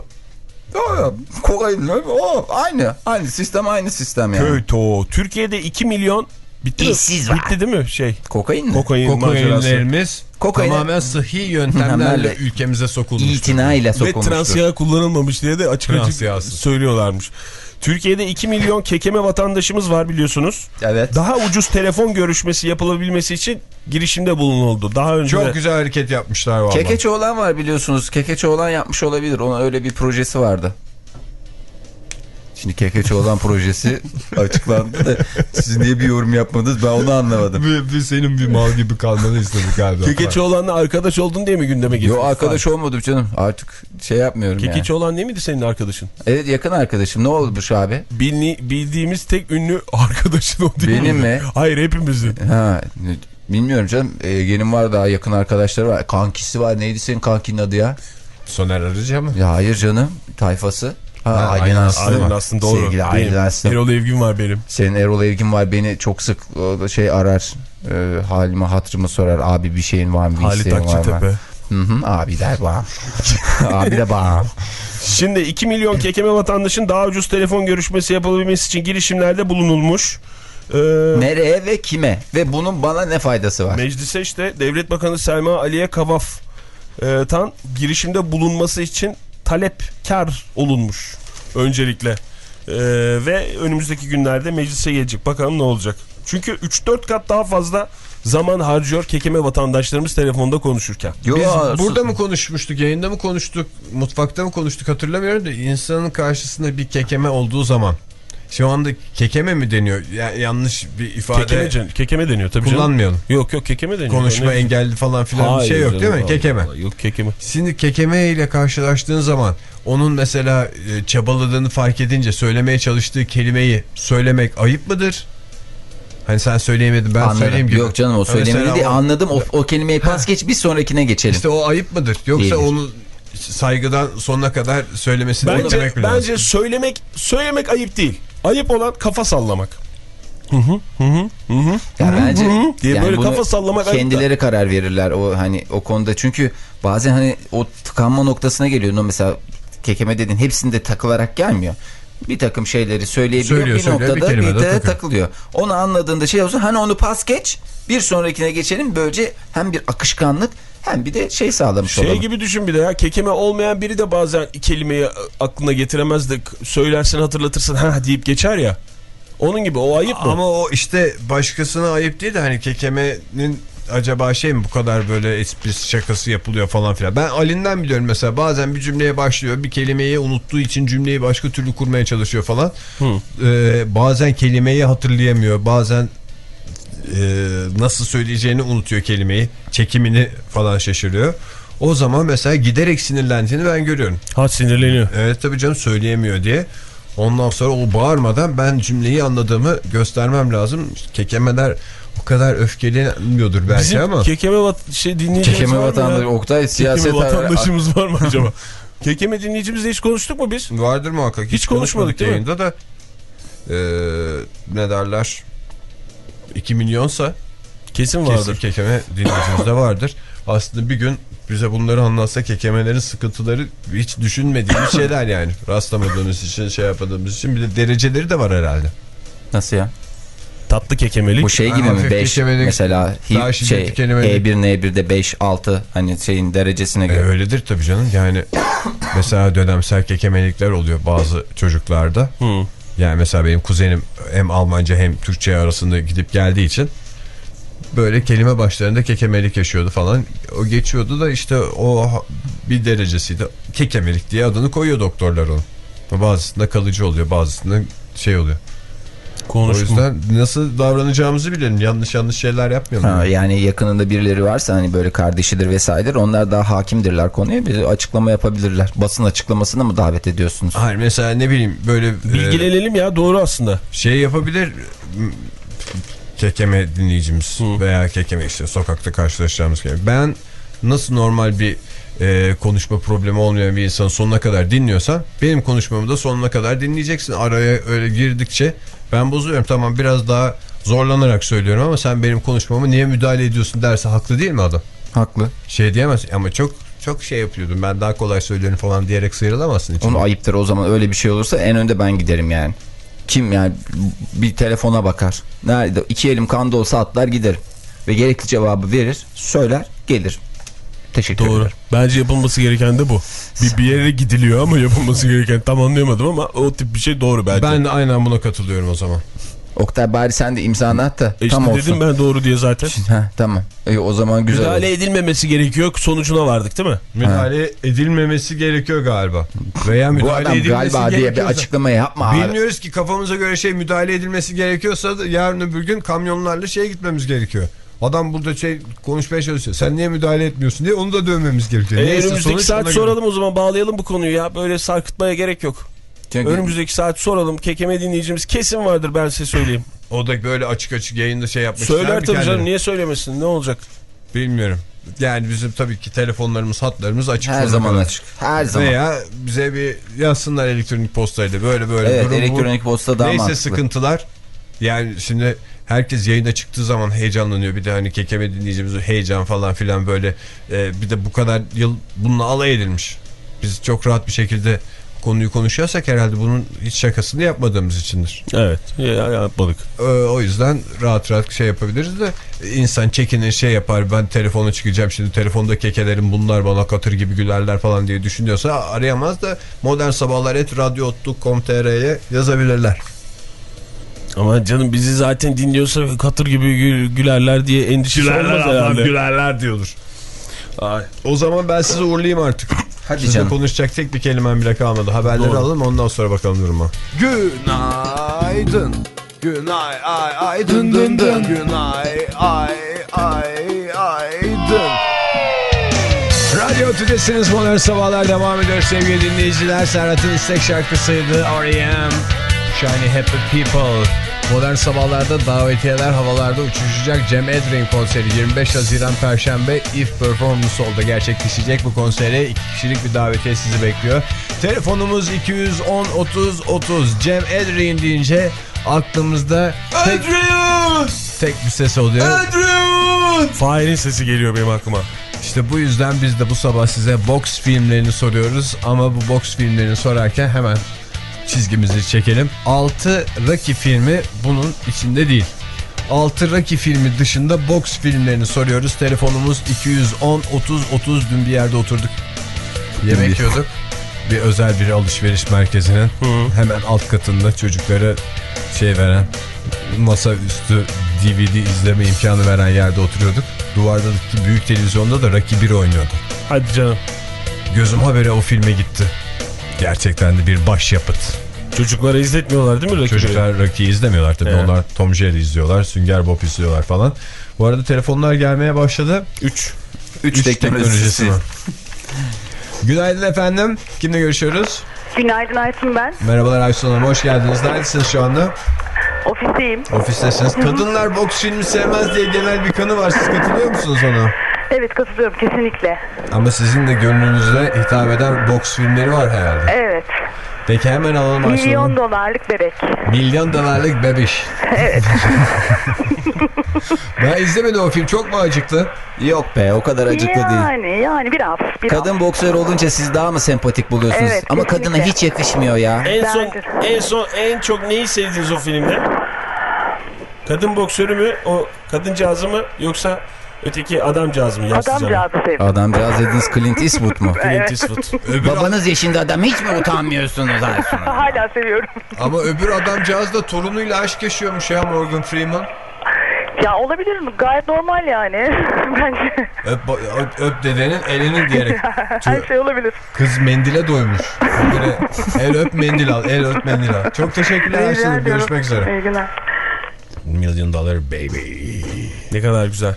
Kokain ne? O, aynı. Aynı sistem aynı sistem yani. Köy to. Türkiye'de 2 milyon bitti? İşsiz var. Bitti değil mi şey? Kokain mi? Kokain. Kokainlerimiz Kokaine- tamamen sıhhi yöntemlerle ülkemize sokulmuş. İtina ile Ve transiya kullanılmamış diye de açık açık söylüyorlarmış. Türkiye'de 2 milyon kekeme vatandaşımız var biliyorsunuz. Evet. Daha ucuz telefon görüşmesi yapılabilmesi için girişimde bulunuldu. Daha önce Çok güzel hareket yapmışlar valla. Kekeçe olan var biliyorsunuz. Kekeçe olan yapmış olabilir. Onun öyle bir projesi vardı. Şimdi Kekeçe olan projesi açıklandı da siz niye bir yorum yapmadınız ben onu anlamadım. Bir, bir senin bir mal gibi kalmanı istedik galiba. Kekeçi olanla arkadaş oldun diye mi gündeme getirdin? Yo arkadaş olmadım canım artık şey yapmıyorum Kekeçi yani. olan değil miydi senin arkadaşın? Evet yakın arkadaşım ne olmuş abi? Bilni, bildiğimiz tek ünlü arkadaşın o değil Benim mi? Hayır hepimizin. Ha bilmiyorum canım Ege'nin var daha yakın arkadaşları var. Kankisi var neydi senin kankinin adı ya? Soner Arıcı mı? Ya hayır canım tayfası. Ha, Aylin Aylin Aslı. Aynen aslında doğru. Sevgili Aylin. Aslı. Erol Evgin var benim. Senin Erol Evgin var beni çok sık şey arar. E, halime hatırımı sorar. Abi bir şeyin var mı? Bir Halit isteğin var mı? Akçatepe. Hı hı, abi der bana. abi de bana. Şimdi 2 milyon kekeme vatandaşın daha ucuz telefon görüşmesi yapılabilmesi için girişimlerde bulunulmuş. Ee, Nereye ve kime? Ve bunun bana ne faydası var? Meclise işte Devlet Bakanı Selma Aliye Kavaf'tan girişimde bulunması için talepkar olunmuş öncelikle. Ee, ve önümüzdeki günlerde meclise gelecek. Bakalım ne olacak. Çünkü 3-4 kat daha fazla zaman harcıyor kekeme vatandaşlarımız telefonda konuşurken. Yo, Biz su- burada mı konuşmuştuk, yayında mı konuştuk, mutfakta mı konuştuk hatırlamıyorum da insanın karşısında bir kekeme olduğu zaman şu anda kekeme mi deniyor? Ya, yanlış bir ifade Kekeme, kekeme deniyor tabii canım. kullanmayalım. Yok yok kekeme deniyor. Konuşma engelli falan filan bir Hayır şey yok canım, değil mi? Allah Kekeme. Allah, Yok kekeme. Şimdi kekeme ile karşılaştığın zaman onun mesela e, çabaladığını fark edince söylemeye çalıştığı kelimeyi söylemek ayıp mıdır? Hani sen söyleyemedin ben Anladım. söyleyeyim gibi. Yok canım o söylemedi o- Anladım. O, o kelimeyi pas geç bir sonrakine geçelim. İşte o ayıp mıdır? Yoksa Değildir. onu saygıdan sonuna kadar söylemesini Bence, beklemek mi lazım? bence söylemek söylemek ayıp değil. Ayıp olan kafa sallamak. Ya bence diye böyle bunu kafa sallamak kendileri karar verirler o hani o konuda çünkü bazen hani o tıkanma noktasına geliyor. No, mesela kekeme dedin hepsinde takılarak gelmiyor. Bir takım şeyleri söyleyebiliyor. Söylüyor, bir söylüyor, noktada bir bir, kelimede de takıyor. takılıyor. Onu anladığında şey olsun hani onu pas geç bir sonrakine geçelim. Böylece hem bir akışkanlık hem bir de şey sağlamış Şey olalım. gibi düşün bir de ya kekeme olmayan biri de bazen kelimeyi aklına getiremez de söylersin hatırlatırsın ha deyip geçer ya. Onun gibi o ayıp mı? Ama o işte başkasına ayıp değil de hani kekemenin acaba şey mi bu kadar böyle esprisi şakası yapılıyor falan filan. Ben Ali'nden biliyorum mesela bazen bir cümleye başlıyor bir kelimeyi unuttuğu için cümleyi başka türlü kurmaya çalışıyor falan. Ee, bazen kelimeyi hatırlayamıyor bazen e, nasıl söyleyeceğini unutuyor kelimeyi çekimini falan şaşırıyor. O zaman mesela giderek sinirlendiğini ben görüyorum. Ha sinirleniyor. Evet tabii canım söyleyemiyor diye. Ondan sonra o bağırmadan ben cümleyi anladığımı göstermem lazım. Kekemeler o kadar öfkelenmiyordur belki Bizim ama. kekeme vat şey Kekeme var vatandaşı? Oktay siyaset Kekeme vatandaşımız var mı acaba? Kekeme dinleyicimizle hiç konuştuk mu biz? Vardır muhakkak. Hiç konuşmadık değil mi? yayında da. Ee, ne derler? 2 milyonsa Kesin kesin vardır. kekeme dinleyicimizde vardır. Aslında bir gün bize bunları anlatsa kekemelerin sıkıntıları hiç düşünmediğimiz şeyler yani. Rastlamadığımız için şey yapmadığımız için bir de dereceleri de var herhalde. Nasıl ya? Tatlı kekemelik. Bu şey Ha, gibi mi? hafif 5 kekemelik, mesela hi- şey, kelimelik. E1 N1'de 5 6 hani şeyin derecesine E, göre. öyledir tabii canım. Yani mesela dönemsel kekemelikler oluyor bazı çocuklarda. Hı. Yani mesela benim kuzenim hem Almanca hem Türkçe arasında gidip geldiği için böyle kelime başlarında kekemelik yaşıyordu falan. O geçiyordu da işte o bir derecesiydi. Kekemelik diye adını koyuyor doktorlar onun. Bazısında kalıcı oluyor bazısında şey oluyor. O Konuştum. yüzden nasıl davranacağımızı bilelim. Yanlış yanlış şeyler yapmayalım. Ha, yani yakınında birileri varsa hani böyle kardeşidir vesaire onlar daha hakimdirler konuya bir açıklama yapabilirler. Basın açıklamasına mı davet ediyorsunuz? Hayır mesela ne bileyim böyle e, Bilgilenelim ya doğru aslında. şey yapabilir kekeme dinleyicimiz Hı. veya kekeme işte sokakta karşılaşacağımız gibi. Ben nasıl normal bir e, konuşma problemi olmayan bir insanı sonuna kadar dinliyorsan benim konuşmamı da sonuna kadar dinleyeceksin. Araya öyle girdikçe ben bozuyorum. Tamam biraz daha zorlanarak söylüyorum ama sen benim konuşmamı niye müdahale ediyorsun derse haklı değil mi adam? Haklı. Şey diyemez ama çok çok şey yapıyordum ben daha kolay söylüyorum falan diyerek sıyrılamazsın içinden. Onu ayıptır o zaman öyle bir şey olursa en önde ben giderim yani. Kim yani bir telefona bakar. Nerede iki elim kanda olsa atlar giderim. Ve gerekli cevabı verir, söyler, gelir. Teşekkür Doğru. ederim. Bence yapılması gereken de bu. Bir, bir yere gidiliyor ama yapılması gereken tam anlayamadım ama o tip bir şey doğru bence. Ben de aynen buna katılıyorum o zaman. Oktay bari sen de imzanı at da E işte tam olsun. dedim ben doğru diye zaten. Heh, tamam. E, o zaman güzel. Müdahale oldu. edilmemesi gerekiyor sonucuna vardık değil mi? Müdahale edilmemesi gerekiyor galiba. Veya Bu müdahale adam edilmesi galiba diye bir açıklama yapma abi. Bilmiyoruz ki kafamıza göre şey müdahale edilmesi gerekiyorsa yarın öbür gün kamyonlarla şeye gitmemiz gerekiyor. Adam burada şey konuşmaya çalışıyor. Sen niye müdahale etmiyorsun diye onu da dövmemiz gerekiyor. E, Neyse, önümüzdeki saat soralım o zaman bağlayalım bu konuyu ya. Böyle sarkıtmaya gerek yok. Çünkü Önümüzdeki saat soralım. Kekeme dinleyicimiz kesin vardır ben size söyleyeyim. O da böyle açık açık yayında şey ister Söyler tabii canım niye söylemesin ne olacak? Bilmiyorum. Yani bizim tabii ki telefonlarımız hatlarımız açık. her zaman kadar. açık. Her zaman. Veya bize bir yazsınlar elektronik postayla böyle böyle. evet durum bu. elektronik posta daha Neyse mantıklı. sıkıntılar. Yani şimdi herkes yayına çıktığı zaman heyecanlanıyor. Bir de hani kekeme dinleyicimiz heyecan falan filan böyle. Ee, bir de bu kadar yıl bununla alay edilmiş. Biz çok rahat bir şekilde konuyu konuşuyorsak herhalde bunun hiç şakasını yapmadığımız içindir. Evet ya, yapmadık. Ee, o yüzden rahat rahat şey yapabiliriz de insan çekinir şey yapar ben telefona çıkacağım şimdi telefonda kekelerim bunlar bana katır gibi gülerler falan diye düşünüyorsa arayamaz da modern sabahlar et radyo.com.tr'ye yazabilirler. Ama canım bizi zaten dinliyorsa katır gibi gü- gülerler diye endişesi olmaz herhalde. gülerler diyordur. Ay. O zaman ben sizi uğurlayayım artık. Hadi Size canım. konuşacak tek bir kelimem bile kalmadı. Haberleri Doğru. alalım ondan sonra bakalım duruma. Günaydın. Günay ay ay dın dın dın. Günay ay ay ay dın. Radyo Tüdesiniz Modern Sabahlar devam ediyor sevgili dinleyiciler. Serhat'ın istek şarkısıydı R.E.M. Shiny Happy People. Modern Sabahlar'da davetiyeler havalarda uçuşacak Cem Edrin konseri 25 Haziran Perşembe If Performance oldu gerçekleşecek bu konsere. iki kişilik bir davetiye sizi bekliyor. Telefonumuz 210 30 30 Cem Edrin deyince aklımızda tek, tek bir ses oluyor. Fahir'in sesi geliyor benim aklıma. İşte bu yüzden biz de bu sabah size box filmlerini soruyoruz ama bu box filmlerini sorarken hemen çizgimizi çekelim. 6 Rocky filmi bunun içinde değil. 6 Rocky filmi dışında boks filmlerini soruyoruz. Telefonumuz 210 30 30 dün bir yerde oturduk. Yemek yiyorduk. Bir özel bir alışveriş merkezinin hemen alt katında çocuklara şey veren masaüstü DVD izleme imkanı veren yerde oturuyorduk. Duvardaki büyük televizyonda da Rocky 1 oynuyordu. Hadi canım. Gözüm habere o filme gitti. Gerçekten de bir başyapıt. Çocuklara izletmiyorlar değil mi Rocky Çocuklar Rocky'yi izlemiyorlar tabii. Evet. Onlar Tom Jerry izliyorlar, Sünger Bob izliyorlar falan. Bu arada telefonlar gelmeye başladı. 3. 3 teknolojisi. Günaydın efendim. Kimle görüşüyoruz? Günaydın Aytun ben. Merhabalar Aysun Hanım. Hoş geldiniz. Neredesiniz şu anda? Ofisteyim. Ofistesiniz. Kadınlar boks filmi sevmez diye genel bir kanı var. Siz katılıyor musunuz ona? Evet katılıyorum kesinlikle. Ama sizin de gönlünüze hitap eden boks filmleri var herhalde. Evet. Peki hemen alalım Milyon Hanım. dolarlık bebek. Milyon dolarlık bebiş. Evet. Ben izlemedim o film. Çok mu acıktı? Yok be o kadar acıklı değil. yani yani biraz. biraz. Kadın boksör olunca siz daha mı sempatik buluyorsunuz? Evet, Ama kesinlikle. kadına hiç yakışmıyor ya. En son, en son en çok neyi sevdiniz o filmde? Kadın boksörü mü? O kadıncağızı mı? Yoksa öteki adamcağızı mı? Adamcağızı sevdim. Adamcağız dediniz Clint Eastwood mu? Clint Eastwood. Babanız yaşında adam hiç mi utanmıyorsunuz Aysun Hanım? Hala seviyorum. Ama öbür adamcağız da torunuyla aşk yaşıyormuş ya Morgan Freeman. ya olabilir mi? Gayet normal yani. Bence Öp, öp, öp dedenin elini diyerek. her şey olabilir. Kız mendile doymuş. Böyle el öp mendil al, el öp mendil al. Çok teşekkürler Rica Aysun Hanım. ediyorum. Görüşmek üzere. İyi günler. Million dollar baby. Ne kadar güzel.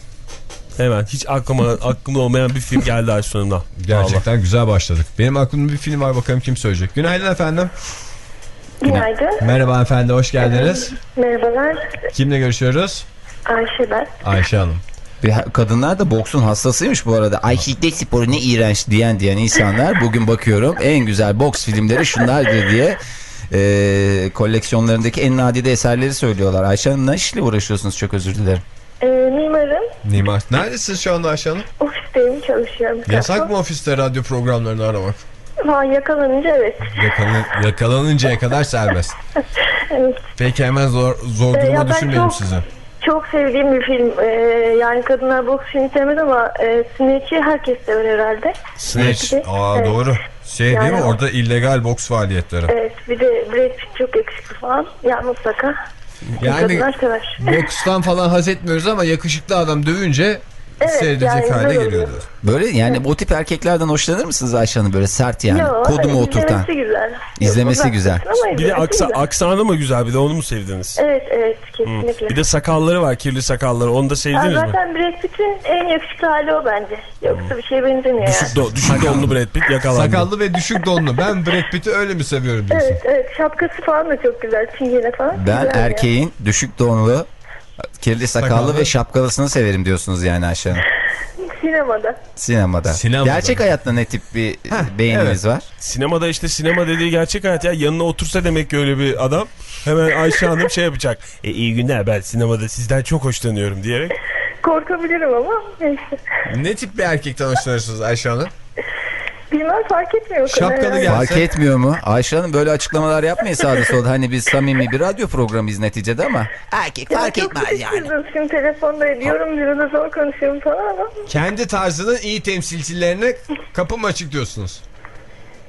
Hemen hiç aklıma aklımda olmayan bir film geldi Aysun Hanım'dan. Gerçekten güzel başladık. Benim aklımda bir film var bakalım kim söyleyecek. Günaydın efendim. Günaydın. Merhaba efendi hoş geldiniz. Merhabalar. Kimle görüşüyoruz? Ayşe ben. Ayşe Hanım. Ve kadınlar da boksun hastasıymış bu arada. Ay şiddet sporu ne iğrenç diyen diyen insanlar bugün bakıyorum en güzel boks filmleri şunlardır diye e, koleksiyonlarındaki en nadide eserleri söylüyorlar. Ayşe Hanım ne işle uğraşıyorsunuz çok özür dilerim. Ee, mimarım. Nimar. Neredesiniz şu anda Ayşe Hanım? Ofisteyim çalışıyorum. Yasak mı ofiste radyo programlarını aramak? Ha, yakalanınca evet. Yakalan, yakalanıncaya kadar serbest. evet. Peki hemen zor, zor Ee, duruma ben düşürmeyelim çok- sizi. Çok sevdiğim bir film. Ee, yani kadınlar boks filmi sevmez ama e, Snatch'i herkes sever herhalde. Snatch. Aa Evet. doğru. Şey Yani değil mi orada illegal boks faaliyetleri. Evet bir de Brad Pitt çok yakışıklı falan. Ya mutlaka. Yani bokstan falan haz etmiyoruz ama yakışıklı adam dövünce Evet, seyredecek yani hale geliyordu. Böyle yani bu tip erkeklerden hoşlanır mısınız Ayşe Hanım böyle sert yani Yo, kodumu evet, oturtan. İzlemesi güzel. İzlemesi güzel. Bir de aksa, güzel. aksanı mı güzel bir de onu mu sevdiniz? Evet evet kesinlikle. Bir de sakalları var kirli sakalları onu da sevdiniz mi? zaten Brad Pitt'in en yakışıklı hali o bence. Yoksa bir şeye benzemiyor yani. Düşük, do, düşük donlu Brad Pitt yakalandı. Sakallı ve düşük donlu. Ben Brad Pitt'i öyle mi seviyorum diyorsun? Evet evet şapkası falan da çok güzel. Çingene falan. Ben Güzel erkeğin düşük donlu kirli sakallı, Sakallı. ve şapkalısını severim diyorsunuz yani Ayşe Hanım. ya. Sinemada. Sinemada. Sinemada. Gerçek hayatta ne tip bir beğeniniz var? Sinemada işte sinema dediği gerçek hayat ya yanına otursa demek ki öyle bir adam hemen Ayşe Hanım şey yapacak. E, iyi günler ben sinemada sizden çok hoşlanıyorum diyerek. Korkabilirim ama neyse. Ne tip bir erkekten hoşlanırsınız Ayşe Hanım? Bilmem fark etmiyor. o kadar Şapkalı yani. gel. Fark etmiyor mu? Ayşe Hanım böyle açıklamalar yapmayın sağda solda. Hani biz samimi bir radyo programıyız neticede ama erkek Ya fark çok etmez yani. sıkıştırdım. Şimdi telefonda ediyorum. Biraz zor konuşuyorum falan ama. Kendi tarzının iyi temsilcilerine kapım açık diyorsunuz.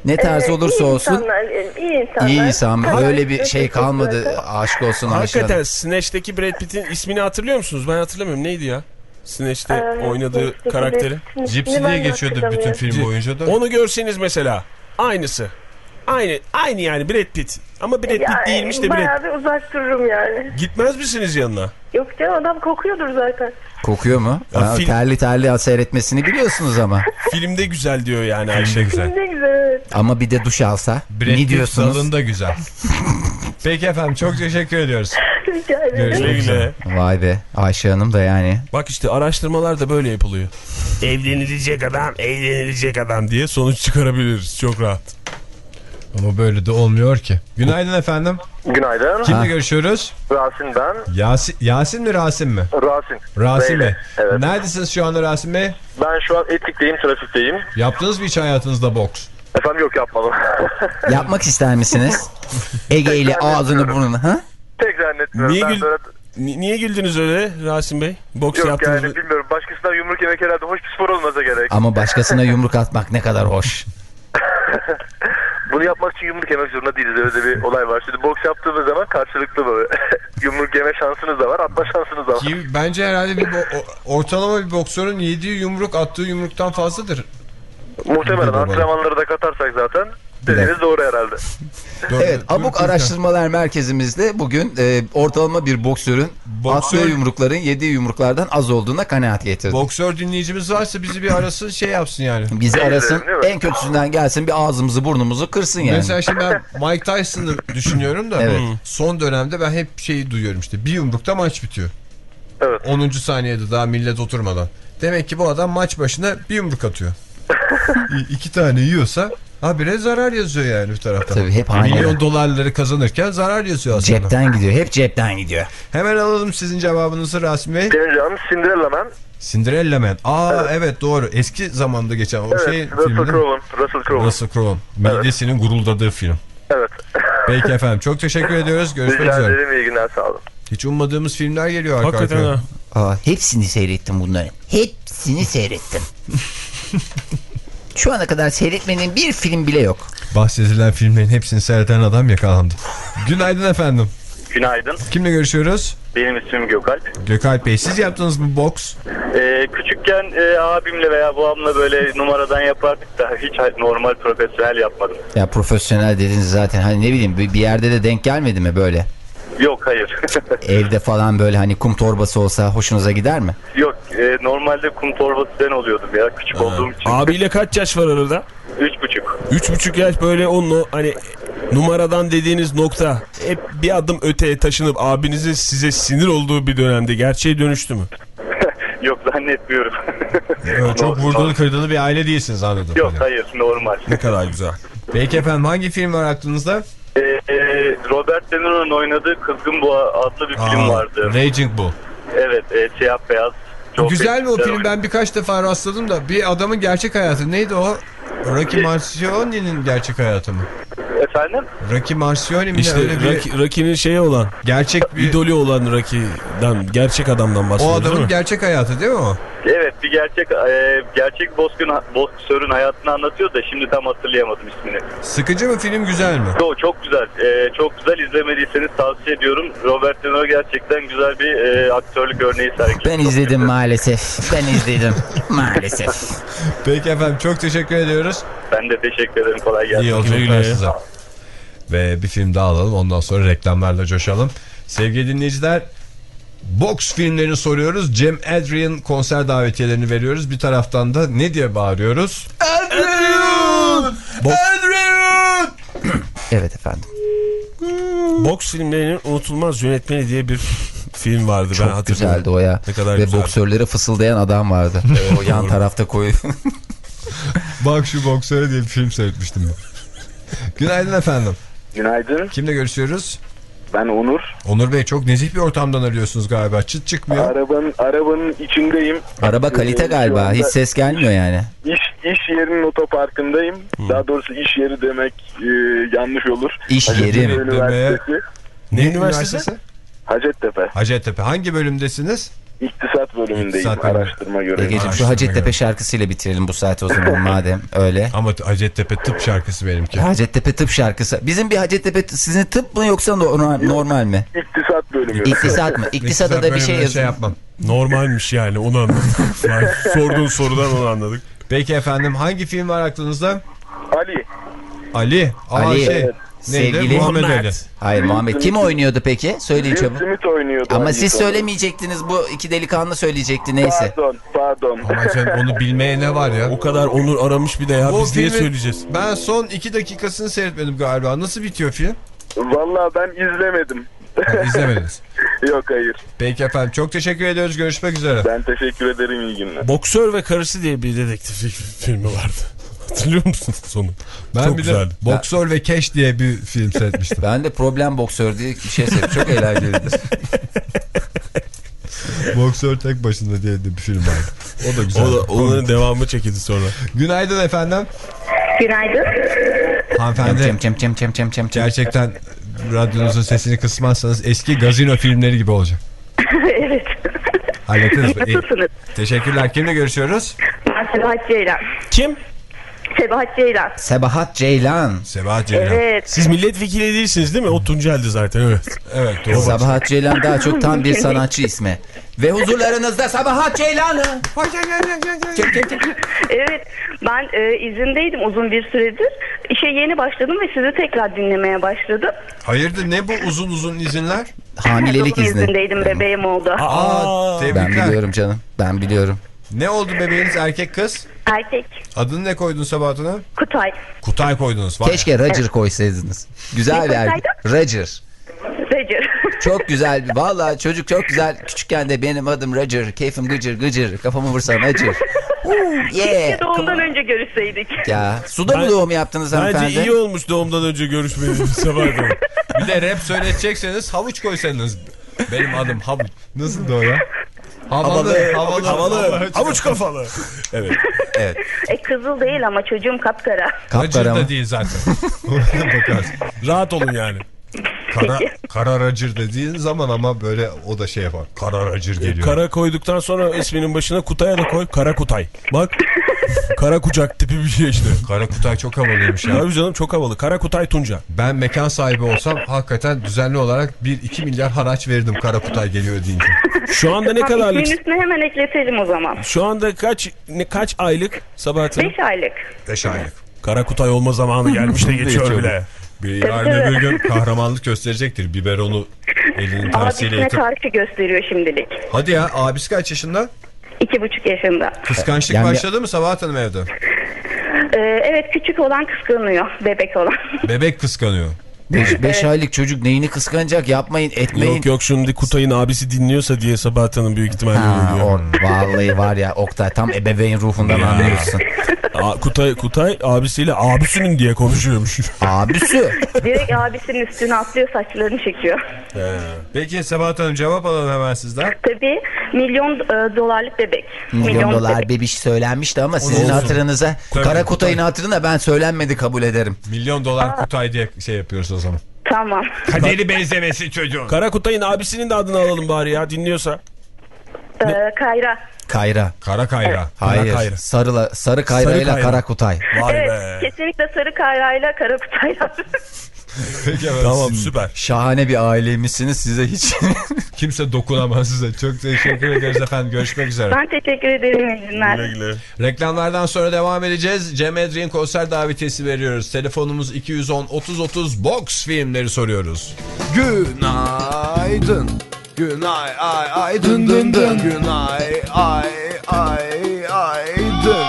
Ne tarz Ee, olursa iyi olsun Insanlar, iyi insanlar. iyi insan. Kadar Öyle bir çok şey kalmadı. Aşk olsun Ayşe Hakikaten. Snatch'teki Brad Pitt'in ismini hatırlıyor musunuz? Ben hatırlamıyorum neydi ya? Snatch'te Ee, oynadığı Snatch'teki karakteri. Brad Cipsi diye geçiyordu bütün film boyunca da. Onu görseniz mesela aynısı. Aynı aynı yani Brad Pitt. Ama Brad Pitt Ya, değilmiş de Brad. Bayağı bir uzak dururum yani. Gitmez misiniz yanına? Yok canım adam kokuyordur zaten. Kokuyor mu? Ya Ha, film- terli terli seyretmesini biliyorsunuz ama. Filmde güzel diyor yani Ayşe. güzel. Ne güzel evet. Ama bir de duş alsa. Brad ne diyorsunuz? dalında güzel. Peki efendim çok teşekkür ediyoruz. Rica ederim. Görüşmek üzere. Vay be Ayşe Hanım da yani. Bak işte araştırmalar da böyle yapılıyor. Evlenilecek adam, evlenilecek adam diye sonuç çıkarabiliriz çok rahat. Ama böyle de olmuyor ki. Günaydın efendim. Günaydın. Kimle Ha. görüşüyoruz? Rasim ben. Yasin, Yasin mi Rasim mi? Rasim. Rasim. Bey. Evet. Neredesiniz şu anda Rasim Bey? Ben şu an Etlik'teyim, trafikteyim. Yaptınız mı hiç hayatınızda boks? Efendim yok yapmadım. Yapmak ister misiniz? Ege ile ağzını burnunu. Ha? Tek zannetmiyorum. Niye, gül- böyle... Ni- niye güldünüz öyle Rasim Bey? Boks Yok yaptınız. yani bilmiyorum. Başkasından yumruk yemek herhalde hoş bir spor olmasa gerek. Ama başkasına yumruk atmak ne kadar hoş. Bunu yapmak için yumruk yemek zorunda değiliz. Öyle bir olay var. Şimdi boks yaptığımız zaman karşılıklı böyle yumruk yeme şansınız da var. Atma şansınız da var. Ki bence herhalde bir ortalama bir boksörün yediği yumruk attığı yumruktan fazladır. Muhtemelen antrenmanları da katarsak zaten dediğiniz doğru herhalde. Evet Abuk Araştırmalar Merkezimizde bugün e, ortalama bir boksörün Boksör- attığı yumrukların yediği yumruklardan az olduğuna kanaat getirdi. Boksör dinleyicimiz varsa bizi bir arasın şey yapsın yani. Bizi arasın en kötüsünden gelsin bir ağzımızı burnumuzu kırsın yani. Mesela şimdi ben Mike Tyson'ı düşünüyorum da Evet. son dönemde ben hep şeyi duyuyorum işte bir yumrukta maç bitiyor. Evet. 10. saniyede daha millet oturmadan. Demek ki bu adam maç başına bir yumruk atıyor. İki tane yiyorsa habire zarar yazıyor yani bir taraftan. Tabii hep aynı. Milyon dolarları kazanırken zarar yazıyor aslında. Cepten gidiyor hep cepten gidiyor. Hemen alalım sizin cevabınızı Rasim Bey. Jones, Cinderella Man, Cinderella Man. Aa evet, doğru. Eski zamanda geçen o evet, şey Russell filmi. Crowe'un, Russell Crowe'un. Russell Crowe. Midesinin guruldadığı film. Evet. Peki efendim. Çok teşekkür ediyoruz. Görüşmek Rica üzere. ederim, iyi günler, sağ olun. Hiç ummadığımız filmler geliyor arka Hakikaten arkaya. Aa, hepsini seyrettim bunların. Hepsini seyrettim. Şu ana kadar seyretmenin bir film bile yok. Bahsedilen filmlerin hepsini seyreden adam yakalandı. Günaydın efendim. Günaydın. Kimle görüşüyoruz? Benim ismim Gökalp. Gökalp Bey. Siz yaptınız mı boks? Ee, küçükken e, abimle veya babamla böyle numaradan yapardık da hiç normal profesyonel yapmadım. Ya profesyonel dediniz zaten hani ne bileyim bir bir yerde de denk gelmedi mi böyle? Yok hayır. Evde falan böyle hani kum torbası olsa hoşunuza gider mi? Yok e, normalde kum torbası ben oluyordum ya küçük olduğum için. Abiyle kaç yaş var arada? Üç buçuk. Üç buçuk yaş böyle onun hani numaradan dediğiniz nokta hep bir adım öteye taşınıp abinizin size sinir olduğu bir dönemde gerçeğe dönüştü mü? Yok zannetmiyorum. Evet, çok vurduğunu kırdığını bir aile değilsiniz anladım. Yok hayır normal. Ne kadar güzel. Peki efendim hangi film var aklınızda? E, e, Robert De Niro'nun oynadığı Kızgın Boğa adlı bir film Aa, vardı. Raging Bull. Evet e, siyah beyaz. Çok Güzel mi o film? oynadı. Ben birkaç defa rastladım da bir adamın gerçek hayatı. Neydi o? Rocky Marcioni'nin gerçek hayatı mı? Efendim? Rocky Marcioni mi? ne? İşte öyle bir Rocky- Rocky'nin şeyi olan gerçek bir... idolü olan Rocky'den gerçek adamdan O bahsediyoruz değil adamın gerçek hayatı değil mi o? Evet bir gerçek e, gerçek bozkın boksörün hayatını anlatıyor da şimdi tam hatırlayamadım ismini. Sıkıcı mı film güzel mi? Yo, çok güzel. E, çok güzel izlemediyseniz tavsiye ediyorum. Robert De Niro gerçekten güzel bir e, aktörlük örneği sergiliyor. Ben izledim maalesef. Ben izledim. maalesef. Peki efendim çok teşekkür ediyoruz. Ben de teşekkür ederim. Kolay gelsin. İyi yolculuklar size. Ve bir film daha alalım ondan sonra reklamlarla coşalım. Sevgili dinleyiciler boks filmlerini soruyoruz. Cem Adrian konser davetiyelerini veriyoruz. Bir taraftan da ne diye bağırıyoruz? Adrian! Adrian! Evet efendim. Boks filmlerinin unutulmaz yönetmeni diye bir film vardı ben Çok hatırlıyorum. güzeldi o ya. Ne kadar Ve güzeldi. boksörlere fısıldayan adam vardı. o yan tarafta koyu. Bak şu boksöre diye bir film seyretmiştim ben. Günaydın efendim. Günaydın, Kimle görüşüyoruz? Ben Onur. Onur Bey çok nezih bir ortamdan arıyorsunuz galiba. Çıt çıkmıyor. Arabanın, arabanın içindeyim. Araba kalite Ee, galiba. şu anda Hiç ses gelmiyor yani. İş, iş yerinin otoparkındayım. Daha doğrusu iş yeri demek e, yanlış olur. İş Hacettepe yerim. Üniversitesi. Ne üniversitesi? Hacettepe. Hacettepe. Hangi bölümdesiniz? İktisat bölümündeyim. İktisat bölümü. Araştırma görevi. Egeciğim şu Hacettepe göre. şarkısıyla bitirelim bu saati o zaman madem öyle. Ama Hacettepe tıp şarkısı benimki. Hacettepe tıp şarkısı. Bizim bir Hacettepe sizin tıp mı yoksa normal, normal mi? İktisat bölümü. İktisat mı? İktisada da bir şey yazın. yapmam. Normalmiş yani onu anladık. Yani sorduğun sorudan onu anladık. Peki efendim hangi film var aklınızda? Ali. Ali. Aa, Ali, şey. evet. Neydi? Sevgili- Muhammed Ali. Hayır Muhammed. Kim oynuyordu peki? Söyleyin Will çabuk. Smith oynuyordu. Ama siz sonra. söylemeyecektiniz bu iki delikanlı söyleyecekti neyse. Pardon, pardon. Ama sen onu bilmeye ne var ya? O kadar Onur aramış bir de ya Bu biz niye filmin- söyleyeceğiz? Ben son iki dakikasını seyretmedim galiba. Nasıl bitiyor film? Vallahi ben izlemedim. Ha, İzlemediniz. Yok hayır. Peki efendim çok teşekkür ediyoruz. Görüşmek üzere. Ben teşekkür ederim iyi günler. Boksör ve Karısı diye bir dedektif filmi vardı. Hatırlıyor musun sonu? Ben Çok de Boksör ve Keş diye bir film seyretmiştim. Ben de problem boksör diye bir şey söyledim. Çok eğlencelidir. Boksör tek başına diye bir film vardı. O da güzel. O da, onların devamı çekildi sonra. Günaydın efendim. Günaydın. Hanımefendi Çem çem çem çem çem çem. gerçekten radyonuzun sesini kısmazsanız eski gazino filmleri gibi olacak. evet. Hallettiniz mi? Nasılsınız? Teşekkürler. Kimle görüşüyoruz? Ben Sebahat Ceylan. Kim? Sebahat Ceylan. Sebahat Ceylan. Sebahat Ceylan. Evet. Siz milletvekili değilsiniz değil mi? O Tuncel'di zaten evet. Evet doğru. Sabahat Ceylan daha çok tam bir sanatçı ismi. Ve huzurlarınızda Sabahat Ceylan'ı. Evet. Ben e, izindeydim uzun bir süredir. İşe yeni başladım ve sizi tekrar dinlemeye başladım. Hayırdır ne bu uzun uzun izinler? Hamilelik izni. izindeydim bebeğim oldu. Aa, Ben tebrikler. biliyorum canım. Ben biliyorum. Ne oldu bebeğiniz erkek kız? Erkek. Adını ne koydun Sabahat'ına? Kutay. Kutay koydunuz. Vay. Keşke Roger koysaydınız. Güzel bir erkek. Roger. Recep. Çok güzel. Vallahi çocuk çok güzel. Küçükken de benim adım Roger. Keyfim gıcır gıcır. Kafamı vursam Roger. Ooh, yeah. Doğumdan önce görüşseydik. Ya suda mı doğum yaptınız Bence hanımefendi? iyi olmuş doğumdan önce görüşmeniz sabah Hanım. Bir de rap söyletecekseniz havuç koysanız. Benim adım havuç. Nasıl o ya? Havalı, havalı, Havalı, havuç kafalı. Evet. Evet. E kızıl değil ama çocuğum kapkara. Kapkara da değil zaten. Rahat olun yani. Kara, kara racır dediğin zaman ama böyle o da şey yapar. Kara racır geliyor. Kara koyduktan sonra isminin başına Kutay'a da koy. Kara Kutay. Bak. Kara kucak tipi bir şey işte. Kara Kutay çok havalıymış ya. Tabii canım çok havalı. Kara Kutay Tunca. Ben mekan sahibi olsam hakikaten düzenli olarak 1-2 milyar haraç verirdim Kara Kutay geliyor deyince. Şu anda ne Tamam, kadarlık? isminin üstüne hemen ekletelim o zaman. Şu anda kaç ne kaç aylık Sabahattin? 5 aylık. 5 aylık. Kara Kutay olma zamanı gelmiş de geçiyor bile. Bir yarın öbür gün kahramanlık gösterecektir. Biberonu elinin tersiyle Abisine itip. karşı gösteriyor şimdilik. Hadi ya abisi kaç yaşında? İki buçuk yaşında. Kıskançlık Yani- başladı mı Sabahat Hanım evde? Ee, evet küçük olan kıskanıyor. Bebek olan. Bebek kıskanıyor. 5 aylık çocuk neyini kıskanacak yapmayın etmeyin. Yok yok şimdi Kutay'ın abisi dinliyorsa diye Sabahat Hanım büyük ihtimalle Ha, öyle diyor. o, vallahi var ya Oktay tam ebeveyn ruhundan anlıyorsun. Aa, Kutay, Kutay abisiyle abisinin diye konuşuyormuş. Abisi. Direkt abisinin üstüne atlıyor saçlarını çekiyor. Peki Sabahat Hanım cevap alalım hemen sizden. Tabii milyon e, dolarlık bebek. Milyon dolar bebek. bebiş söylenmişti ama sizin olsun. hatırınıza Tabii, Kara Kutay'ın hatırına ben söylenmedi kabul ederim. Milyon dolar Kutay diye şey yapıyoruz o zaman. Tamam. Kaderi benzemesi çocuğun. Kara Kutay'ın abisinin de adını alalım bari ya dinliyorsa. Ee, Kayra. Kayra. Kara kayra. Hayır. Kayra. Sarıla, sarı kayrayla Kayra. Kara Kutay. Vay evet be. kesinlikle sarı kayrayla kara kutayla. Peki efendim. Tamam süper. Şahane bir aileymişsiniz size hiç. Kimse dokunamaz size. Çok teşekkür ederiz efendim. Görüşmek üzere. ben teşekkür ederim günler. Güle güle. Reklamlardan sonra devam edeceğiz. Cem Edrin konser davetiyesi veriyoruz. Telefonumuz 210 30 30 box filmleri soruyoruz. Günaydın. Günay ay ay dın dın dın. Günay ay ay ay dın.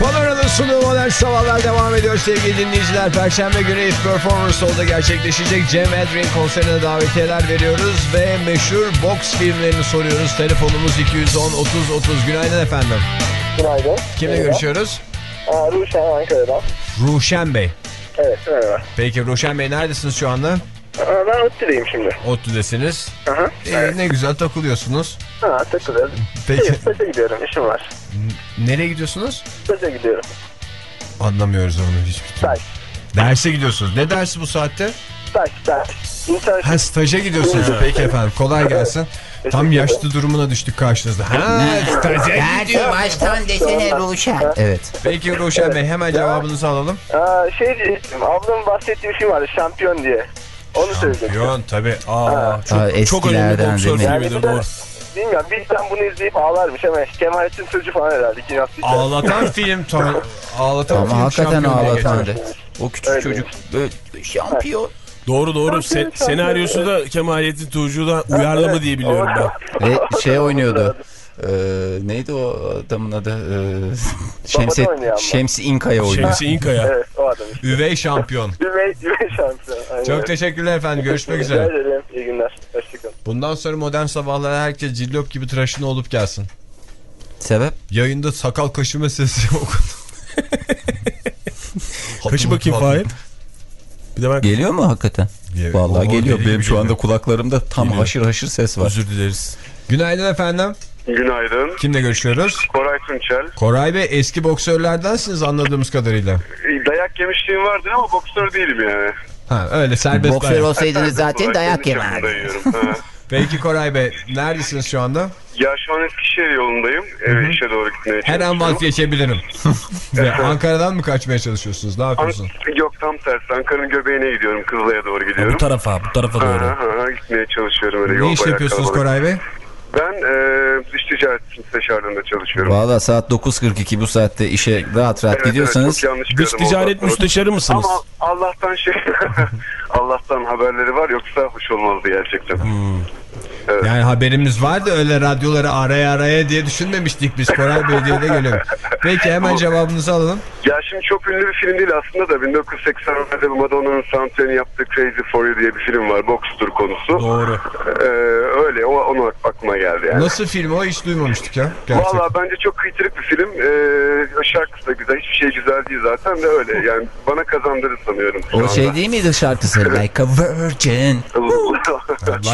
Panoranın sunduğu modern sabahlar devam ediyor sevgili dinleyiciler. Perşembe günü If Performance Hall'da gerçekleşecek Cem Edrin konserine davetiyeler veriyoruz ve meşhur box filmlerini soruyoruz. Telefonumuz 210 30 30. Günaydın efendim. Günaydın. Kimle görüşüyoruz? Aa, Ruşen Ankara'dan. Ruşen Bey. Evet merhaba. Peki Ruşen Bey neredesiniz şu anda? Aa, ben ODTÜ'deyim şimdi. ODTÜ'desiniz. Aha. Ee, Ne güzel takılıyorsunuz. Ha takılıyorum. Peki. Staja gidiyorum işim var. nereye gidiyorsunuz? Staja gidiyorum. Anlamıyoruz onu hiçbir türlü. Staj. Derse gidiyorsunuz. Ne dersi bu saatte? Staj. Staj. İnternship. Ha staja gidiyorsunuz. Peki efendim kolay gelsin. Tam yaşlı durumuna düştük karşınızda. Ha staja gidiyor. baştan desene Ruşen. Evet. Peki Ruşen Bey hemen cevabınızı alalım. Aa, şey. Ablamın bahsettiği bir şey vardı. Şampiyon diye. Onu söyleyecektim. Yon tabi. Aa, çok, Aa, çok önemli boksör mi? filmidir doğru. Bilmiyorum. Bizden bunu izleyip ağlarmış ama Kemalettin Sözcü falan herhalde. Ağlatan film. tam- Ağlatan Ama film hakikaten şampiyon ağlatandı. O küçük Öyle. çocuk böyle şampiyon. Doğru doğru. Se- senaryosu da Kemalettin Tuğcu'da uyarlama diye biliyorum ben. Ve şey oynuyordu. Ee, neydi o adamın adı? Ee, Şemsi? Şemsi İnkaya oynuyor. Şemsi İnkaya. Evet o adam. işte. Üvey şampiyon. Üvey, üvey şampiyon. Aynen. Çok teşekkürler efendim. Görüşmek Rica üzere. ederim. İyi günler. Hoşçakalın. Bundan sonra modern sabahlara herkes cillop gibi tıraşını olup gelsin. Sebep? Yayında sakal kaşıma sesi yok. Kaşı bakayım Fahir. Bir de ben Geliyor mu hakikaten? Ge- Vallahi Oo, geliyor. Benim şu anda kulaklarımda tam Geliyor. haşır haşır ses var. özür dileriz. Günaydın efendim. Günaydın. Kimle görüşüyoruz? Koray Tunçel. Koray Bey eski boksörlerdensiniz anladığımız kadarıyla. Ee, Dayak yemişliğim vardır ama boksör değilim yani. Ha öyle serbest Boksör dayak. olsaydınız zaten dayak yemerdiniz. yiyorum. Ha. Peki Koray Bey neredesiniz şu anda? ya şu an Eskişehir yolundayım. Eve işe doğru gitmeye Her an vazgeçebilirim. Ankara'dan mı kaçmaya çalışıyorsunuz? Ne yapıyorsunuz? An- Yok tam tersi. Ankara'nın göbeğine gidiyorum. Kızılay'a doğru gidiyorum. Bu tarafa, bu tarafa Ha, doğru. ha, ha, gitmeye çalışıyorum. Öyle Ne iş yapıyorsunuz kalabalık. Koray Bey? Ben e, dış ticaret müsteşarlığında çalışıyorum. Valla saat 9.42 bu saatte işe rahat rahat Evet, gidiyorsanız. evet, Dış ticaret müsteşarı mısınız? Ama Allah'tan şey Allah'tan haberleri var yoksa hoş olmazdı gerçekten. Hmm. Evet. Yani haberimiz vardı öyle radyoları araya araya diye düşünmemiştik biz Koray Bey diye de geliyor. Peki hemen cevabınızı alalım. Ya şimdi çok ünlü bir film değil aslında da 1980'lerde Madonna'nın soundtrack'ini yaptığı Crazy For You diye bir film var. Boxtur konusu. Doğru. Ee, öyle o, onu aklıma geldi yani. Nasıl film o hiç duymamıştık ya. Gerçekten. Valla bence çok kıytırık bir film. Ee, şarkısı da güzel. Hiçbir şey güzel değil zaten de öyle. Yani bana kazandırır sanıyorum. O anda. şey değil miydi şarkısı? Like a virgin.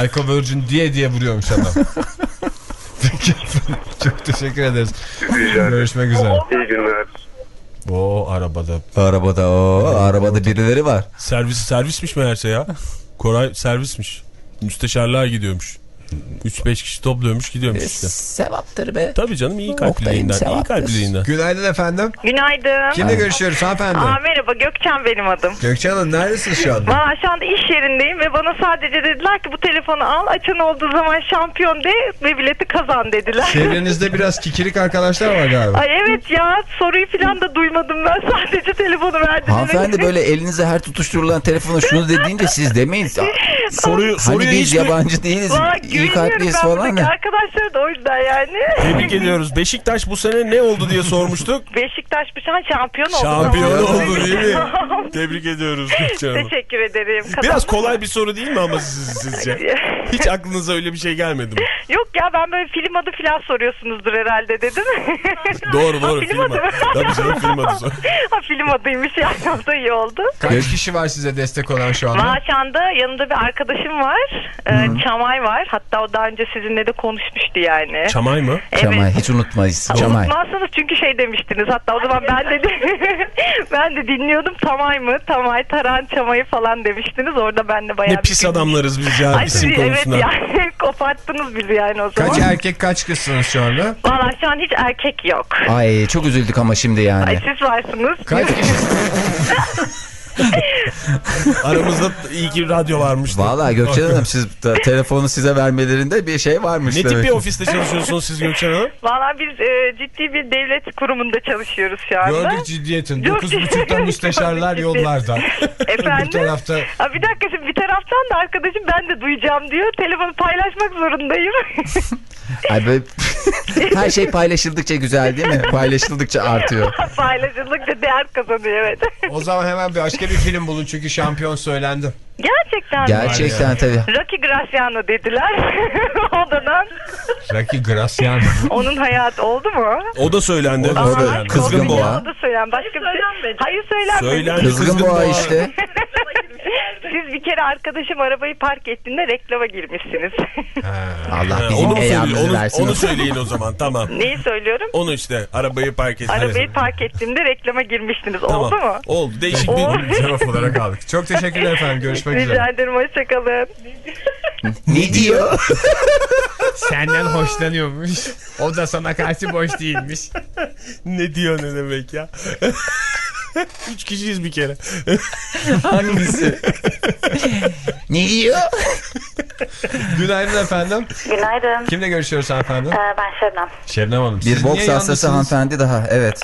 Like a Virgin diye diye vuruyormuş adam. Peki, Çok teşekkür ederiz. Görüşmek üzere. İyi günler. O arabada. Arabada o arabada birileri var. Servis servismiş meğerse ya. Koray servismiş. Müsteşarlar gidiyormuş. 3-5 kişi topluyormuş gidiyormuş işte. Sevaptır be. Tabii canım iyi kalpliliğinden. iyi kalpliliğinden. Günaydın efendim. Günaydın. Kimle görüşüyoruz hanımefendi? Aa, merhaba Gökçen benim adım. Gökçe Hanım neredesiniz şu anda? Valla şu anda iş yerindeyim ve bana sadece dediler ki bu telefonu al açan olduğu zaman şampiyon de ve bileti kazan dediler. Çevrenizde biraz kikirik arkadaşlar var galiba. Ay evet ya soruyu falan da duymadım ben sadece telefonu verdim. Hanımefendi böyle elinize her tutuşturulan telefona şunu dediğince siz demeyin. Soruyu, Hani soruyu biz hiç yabancı değiliz. Valla iyi kalpliyiz falan da. arkadaşlara da o yüzden yani. Tebrik ediyoruz. Beşiktaş bu sene ne oldu diye sormuştuk. Beşiktaş bu an şampiyon oldu. Şampiyon oldu değil mi? Tebrik ediyoruz. Teşekkür ederim. Biraz kolay bir soru değil mi ama siz- sizce? Hiç aklınıza öyle bir şey gelmedi mi? Yok ya ben böyle film adı falan soruyorsunuzdur herhalde dedim. Doğru doğru Ha, film adı. mı? Tabii canım film adı sor. ha, film adıymış ya o da iyi oldu. Kaç kişi var size destek olan şu anda? Maşanda yanında bir arkadaşım var. Ee, Çamay var. Hatta o daha önce sizinle de konuşmuştu yani. Çamay mı? Çamay hiç unutmayız. Çamay. Unutmazsanız çünkü şey demiştiniz. Hatta o zaman ben de ben de dinliyordum. Tamay mı? Tamay, Taran, Çamay'ı falan demiştiniz. Orada ben de bayağı Ne pis adamlarız biz ya Ay, isim konusunda. Evet yani koparttınız bizi yani o zaman. Kaç erkek kaç kızsınız şu anda? Valla şu an hiç erkek yok. Ay çok üzüldük ama şimdi Ay yani. siz varsınız. Kaç kişi? Aramızda iyi ki radyo varmış. Valla Gökçen Hanım siz te- telefonu size vermelerinde bir şey varmış Ne tip bir ofiste çalışıyorsunuz siz Gökçen Hanım? Valla biz e, ciddi bir devlet kurumunda çalışıyoruz şu anda. Gördük ciddiyetin. Çok 9.30'da müsteşarlar yollarda. Efendim? Bir tarafta Ha, bir dakika şimdi bir taraftan da arkadaşım ben de duyacağım diyor. Telefonu paylaşmak zorundayım. Ay böyle- Her şey paylaşıldıkça güzel değil mi? Paylaşıldıkça artıyor. Paylaşıldıkça değer kazanıyor evet. o zaman hemen başka bir film bulun çünkü şampiyon söylendi. Gerçekten mi? Gerçekten tabii. Rocky Graciano dediler. Odadan. Rocky Graciano. Onun hayatı oldu mu? O da söylendi. O da söylendi. Kızgın boğa. O da söylen. Başka bir şey. Hayır söylenmedi. Söylendi. Kızgın boğa işte. Siz bir kere arkadaşım arabayı park ettiğinde reklama girmişsiniz. Allah bizim onu, söyle- onu, versin. onu söyleyin o zaman tamam. Neyi söylüyorum? Onu işte arabayı park et. Arabayı park ettiğimde reklama girmiştiniz. Tamam. Oldu mu? Oldu. Değişik bir Cevap olarak aldık. Çok teşekkürler efendim. Görüşmek Rica üzere. ederim. Hoşçakalın. Ne diyor? Senden hoşlanıyormuş. O da sana karşı boş değilmiş. ne diyor ne demek ya? Üç kişiyiz bir kere. Hangisi? ne diyor? Günaydın efendim. Günaydın. Kimle görüşüyoruz hanımefendi? Ee, ben Şebnem. Şebnem Hanım. Bir siz boks hastası hanımefendi daha. Evet.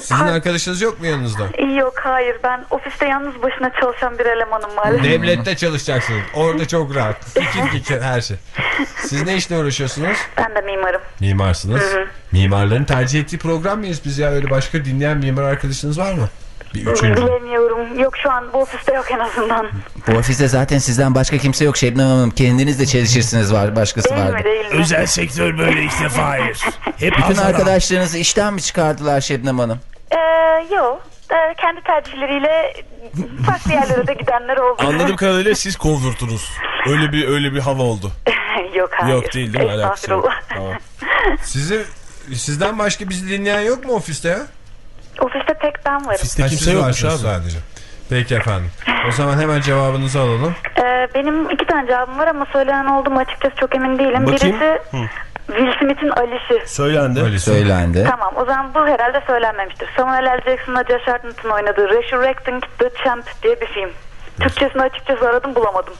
Sizin arkadaşınız yok mu yanınızda? Yok hayır ben ofiste yalnız başına çalışan bir elemanım maalesef. Devlette çalışacaksınız. Orada çok rahat. İki iki her şey. Siz ne işle uğraşıyorsunuz? Ben de mimarım. Mimarsınız. Mimarların tercih ettiği program mıyız biz ya? Öyle başka dinleyen mimar arkadaşınız var mı? Bir üçüncü. Bilemiyorum. Yok şu an bu ofiste yok en azından. Bu ofiste zaten sizden başka kimse yok Şebnem Hanım. Kendiniz de çalışırsınız var. Başkası Değil mi değil mi? Özel sektör böyle işte Fahir. Hep Bütün Hazara. arkadaşlarınızı işten mi çıkardılar Şebnem Hanım? Ee, yok. Ee, kendi tercihleriyle farklı yerlere de gidenler oldu. Anladığım kadarıyla siz kovdurtunuz. Öyle bir öyle bir hava oldu. yok hayır. Yok değil değil mi? Estağfurullah. Tamam. Sizi sizden başka bizi dinleyen yok mu ofiste ya? Ofiste tek ben varım. Ofiste Ha, kimse yokmuş abi. sadece. Peki efendim. O zaman hemen cevabınızı alalım. Ee, benim iki tane cevabım var ama söylenen oldu mu açıkçası çok emin değilim. Bakayım. Birisi Hı. Will Smith'in Alice'i. Söylendi. Söylendi. Tamam o zaman bu herhalde söylenmemiştir. Samuel L. Jackson'la Josh Hartnett'ın oynadığı Resurrecting the Champ diye bir film. Türkçesini açıkçası aradım bulamadım.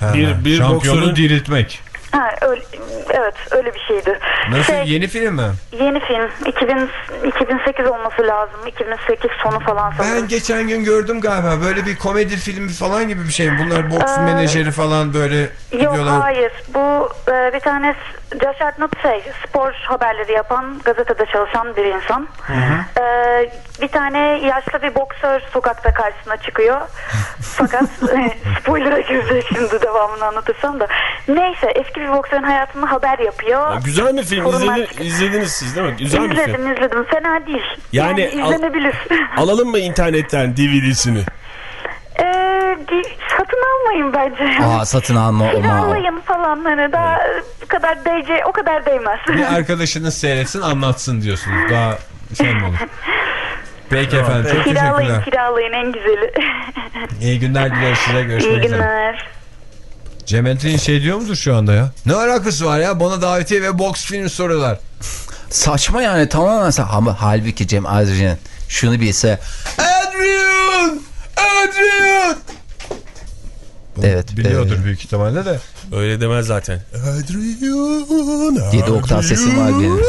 Ha, Bir- bir Şampiyonu boksörün- diriltmek. Ha, öyle, evet öyle bir şeydi. Nasıl Şey, yeni film mi? Yeni film. 2000, 2008 olması lazım. 2008 sonu falan sanırım. Ben geçen gün gördüm galiba böyle bir komedi filmi falan gibi bir şey. Bunlar boks Ee, menajeri falan böyle Yok gidiyorlar. hayır. Bu e, bir tane Hartnett şey spor haberleri yapan gazetede çalışan bir insan. E, bir tane yaşlı bir boksör sokakta karşısına çıkıyor. Fakat e, spoiler'a girecek şimdi devamını anlatırsam da. Neyse eski bir boksörün hayatını haber yapıyor. Ya güzel mi film? Sorunlar İzledi, izlediniz siz değil mi? Güzel mi film? İzledim izledim. Fena değil. Yani Yani, al- izlenebilir. Alalım mı internetten DVD'sini? Ee, di- satın almayın bence. Aa satın alma Kiralayın falan hani daha bu kadar değce o kadar değmez. Bir arkadaşınız seyretsin anlatsın diyorsunuz. Daha şey mi olur? Peki efendim çok kiralayın teşekkürler. kiralayın en güzeli. İyi günler dileriz size İyi görüşmek üzere. günler. Cemet'in şey diyor mudur şu anda ya? Ne alakası var ya? Bana davetiye ve boks filmi soruyorlar. Saçma yani tamamen ama halbuki Cem Adrian şunu bilse Adrian! Adrian! evet Biliyordur e, büyük ihtimalle de. Öyle demez zaten. Adrian. 7 oktav sesim var benim.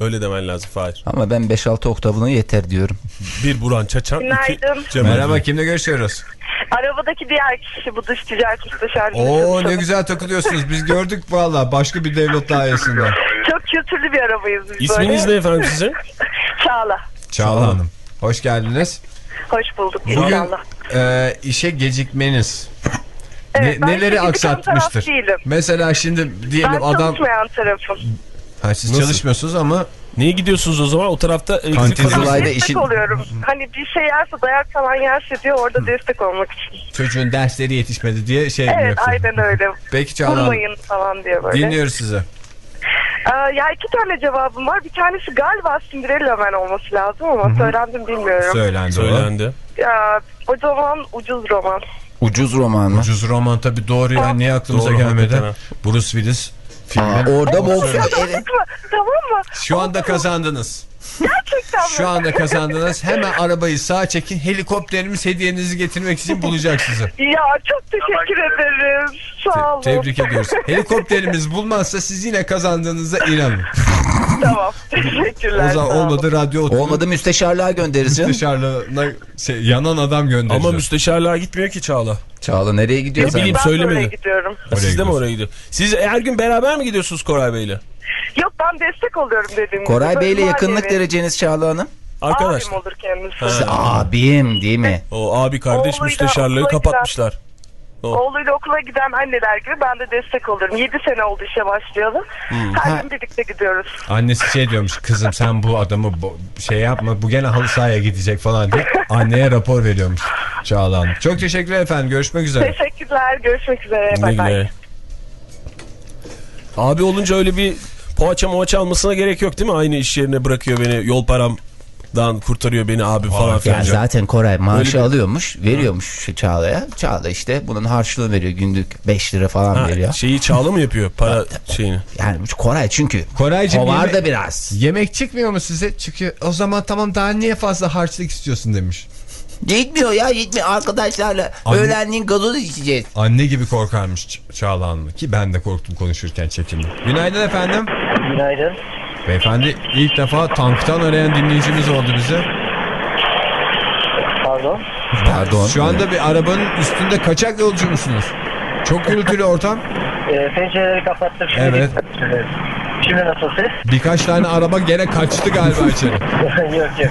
Öyle demen lazım Fahir. Ama ben 5-6 oktavına yeter diyorum. Bir Burhan Çaçan, iki Günaydın. Cem Merhaba kimle görüşüyoruz? Arabadaki diğer kişi bu dış ticaret müsteşarlığı. Oo ne güzel takılıyorsunuz. Biz gördük valla başka bir devlet dairesinde. Çok kültürlü bir arabayız biz İsminiz ne böyle. efendim sizin? Çağla. Çağla Hanım. Hoş geldiniz. Hoş bulduk Bugün inşallah. e, işe gecikmeniz Evet, ne- ben neleri aksatmıştır? Mesela şimdi diyelim Ben adam... çalışmayan tarafım. Ha, siz Nasıl? çalışmıyorsunuz ama Niye gidiyorsunuz o zaman? O tarafta elektrik Kantin alıyorsunuz. Zulay'da Destek işin oluyorum. Hani bir şey yerse dayak falan yerse diyor orada destek olmak için. çocuğun dersleri yetişmedi diye şey Evet aynen öyle. Peki Çağla Hanım, falan diyor böyle. dinliyoruz sizi. Ee, ya iki tane cevabım var. Bir tanesi galiba Cinderella Man olması lazım ama söylendim bilmiyorum. Söylendi. Söylendi. Ya, o zaman ucuz roman. ucuz roman mı? Ucuz roman tabi doğru ya niye aklımıza Doğru, gelmedi? hakikaten Bruce Willis filmi. Aa, orada boks tamam mı? Tamam mı? Şu anda kazandınız. Gerçekten mi? Şu anda kazandınız. Hemen arabayı sağa çekin. Helikopterimiz hediyenizi getirmek için bulacak sizi. Ya çok teşekkür ederiz. Sağ olun. Tebrik ediyoruz. Helikopterimiz bulmazsa siz yine kazandığınıza inanın. Tamam. Teşekkürler. O zaman olmadı radyo oturun. olmadı müsteşarlığa göndeririz canım. Müsteşarlığına şey, yanan adam göndereceğiz. Ama müsteşarlığa gitmiyor ki Çağla. Çağla nereye Yok, gidiyorsun? bileyim, ben söylemedi. oraya gidiyorum. Siz de mi oraya gidiyor? Siz her gün beraber mi gidiyorsunuz Koray Bey'le? Yok ben destek oluyorum dediğim gibi. Koray Bey'le yakınlık manevi. dereceniz Çağla Hanım. Arkadaşlar. Abim olur kendisi. Siz abim değil mi? O abi kardeş Oğluyla müsteşarlığı kapatmışlar. O. Oğluyla okula giden anneler gibi ben de destek oluyorum. 7 sene oldu işe başlayalı. Her gün birlikte gidiyoruz. Annesi şey diyormuş kızım sen bu adamı bo- şey yapma bu gene halı sahaya gidecek falan diye anneye rapor veriyormuş Çağla Hanım. Çok teşekkürler efendim görüşmek üzere. Teşekkürler. Görüşmek üzere. Bay. güle. Abi olunca öyle bir poğaça moğaça almasına gerek yok değil mi? Aynı iş yerine bırakıyor beni yol paramdan kurtarıyor beni abi falan filan. Ya zaten Koray maaşı Öyle bir- alıyormuş, veriyormuş şu Çağla'ya. Çağla işte bunun harçlığını veriyor günlük 5 lira falan Ha, veriyor. şeyi Çağla mı yapıyor para şeyini? Yani bu Koray çünkü Koraycığım kovar yeme- da biraz. Yemek çıkmıyor mu size? Çıkıyor. O zaman tamam daha niye fazla harçlık istiyorsun demiş. Yetmiyor ya yetmiyor arkadaşlarla. Anne- Öğlenliğin gazoz içeceğiz. Anne gibi korkarmış Ç- Çağla Hanım ki ben de korktum konuşurken çekindim. Günaydın efendim. Günaydın. Beyefendi ilk defa tanktan arayan dinleyicimiz oldu bize. Pardon. Pardon. Şu anda bir arabanın üstünde kaçak yolcu musunuz? Çok gürültülü ortam. Ee, pencereleri kapattım. Şimdi Evet. Şimdi nasıl ses? Birkaç tane araba gene kaçtı galiba içeri. yok yok.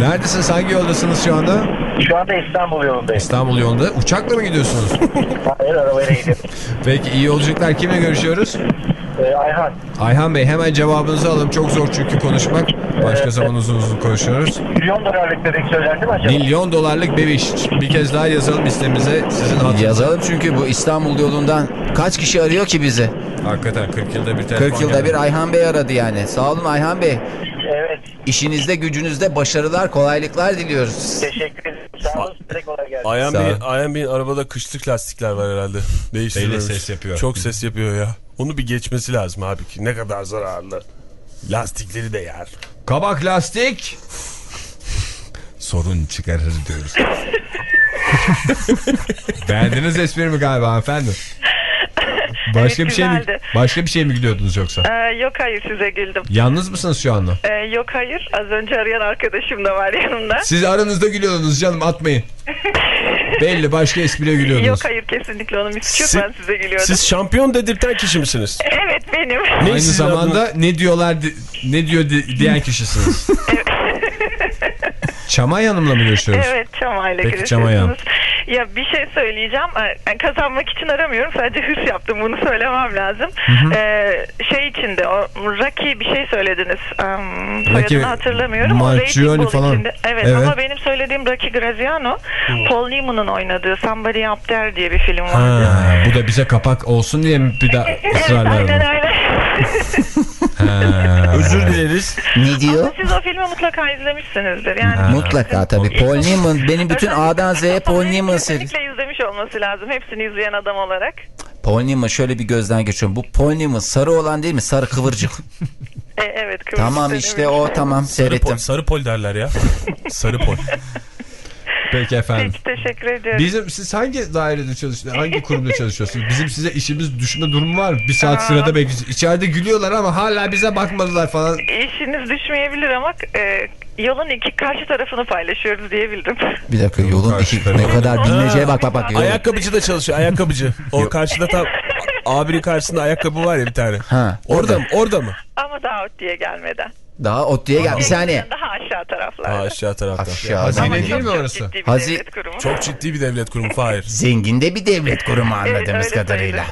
Neredesiniz? Hangi yoldasınız şu anda? Şu anda İstanbul yolundayım. İstanbul yolunda. Uçakla mı gidiyorsunuz? Hayır arabayla gidiyorum. Peki iyi yolculuklar. Kimle görüşüyoruz? Ee, Ee, Ayhan. Ayhan Bey hemen cevabınızı alalım. Çok zor çünkü konuşmak. Başka zaman uzun uzun konuşuyoruz. Milyon dolarlık bebek söylendi mi acaba? Milyon dolarlık bebiş. Bir kez daha yazalım listemize. Sizin hatırınıza. Yazalım çünkü bu İstanbul yolundan kaç kişi arıyor ki bizi? Hakikaten 40 yılda bir telefon 40 yılda geldi. bir Ayhan Bey aradı yani. Sağ olun Ayhan Bey. Evet. İşinizde gücünüzde başarılar, kolaylıklar diliyoruz. Teşekkür ederim. Sağ olun. Size kolay gelsin. Ayhan Sağ Bey, ol. Ayhan Bey'in arabada kışlık lastikler var herhalde. Değiştirilmemiş. Belli ses yapıyor. Çok ses yapıyor ya. Onu bir geçmesi lazım abi ki. Ne kadar zararlı. Lastikleri de yer. Kabak lastik. Sorun çıkarır diyoruz. Beğendiniz esprimi galiba hanımefendi. Başka Evet, bir şey mi başka bir şey mi gülüyordunuz yoksa? Ee, yok hayır size güldüm. Yalnız mısınız şu anda? Ee, yok hayır az önce arayan arkadaşım da var yanımda. Siz aranızda gülüyordunuz canım atmayın. Belli başka espriye gülüyordunuz. Yok hayır kesinlikle onun bir suçu yok ben size gülüyordum. Siz şampiyon dedirten kişi misiniz? Evet benim. Ne Aynı zamanda ne diyorlar di- ne diyor di- diyen kişisiniz. Çamay Hanım'la mı görüşüyoruz? Evet Çamay'la Peki, Çamay Hanım. görüşüyorsunuz. Ya bir şey söyleyeceğim. Kazanmak için aramıyorum. Sadece hırs yaptım. Bunu söylemem lazım. hı. Ee, şey içinde o Rocky bir şey söylediniz. Um, Rocky hatırlamıyorum. Bull falan. içinde. Evet, Evet. ama benim söylediğim Rocky Graziano Paul Newman'ın oynadığı Somebody Up There diye bir film vardı. Ha, bu da bize kapak olsun diye bir daha ısrarla Aynen aradın? öyle. Ha. Dileriz. Ne diyor? Siz o filmi mutlaka izlemişsinizdir. Yani Mutlaka tabii. Paul Newman. Benim bütün A'dan Z'ye Paul Newman serisi. kesinlikle izlemiş olması lazım. Hepsini izleyen adam olarak. Paul Newman şöyle bir gözden geçiyorum. Bu Paul Newman sarı olan değil mi? Sarı kıvırcık. E, evet. Kıbrıs tamam işte o tamam Sarı pol, seyrettim. sarı pol derler ya. sarı pol. Peki efendim. Peki teşekkür ediyorum. Bizim siz hangi dairede çalışıyorsunuz? Hangi kurumda çalışıyorsunuz? Bizim size işimiz düşme durumu var. Bir saat Aa. sırada bekliyoruz. İçeride gülüyorlar ama hala bize bakmadılar falan. İşiniz düşmeyebilir ama e, yolun iki karşı tarafını paylaşıyoruz diyebildim. Bir dakika yolun iki ne kadar bilmeceye bak bak bak. Yolun. Ayakkabıcı da çalışıyor. Ayakkabıcı. O karşıda tam abinin karşısında ayakkabı var ya bir tane. Ha, Orada mı? Orada mı? Ama daha diye gelmeden. Daha ODTÜ'ye gel bir saniye. Daha aşağı taraflarda. Ha, aşağı tarafta. Aşağı. Hazine değil mi orası? ciddi Hazi-. Çok ciddi bir devlet kurumu Fahir. Zengin de bir devlet kurumu anladığımız öyle kadarıyla.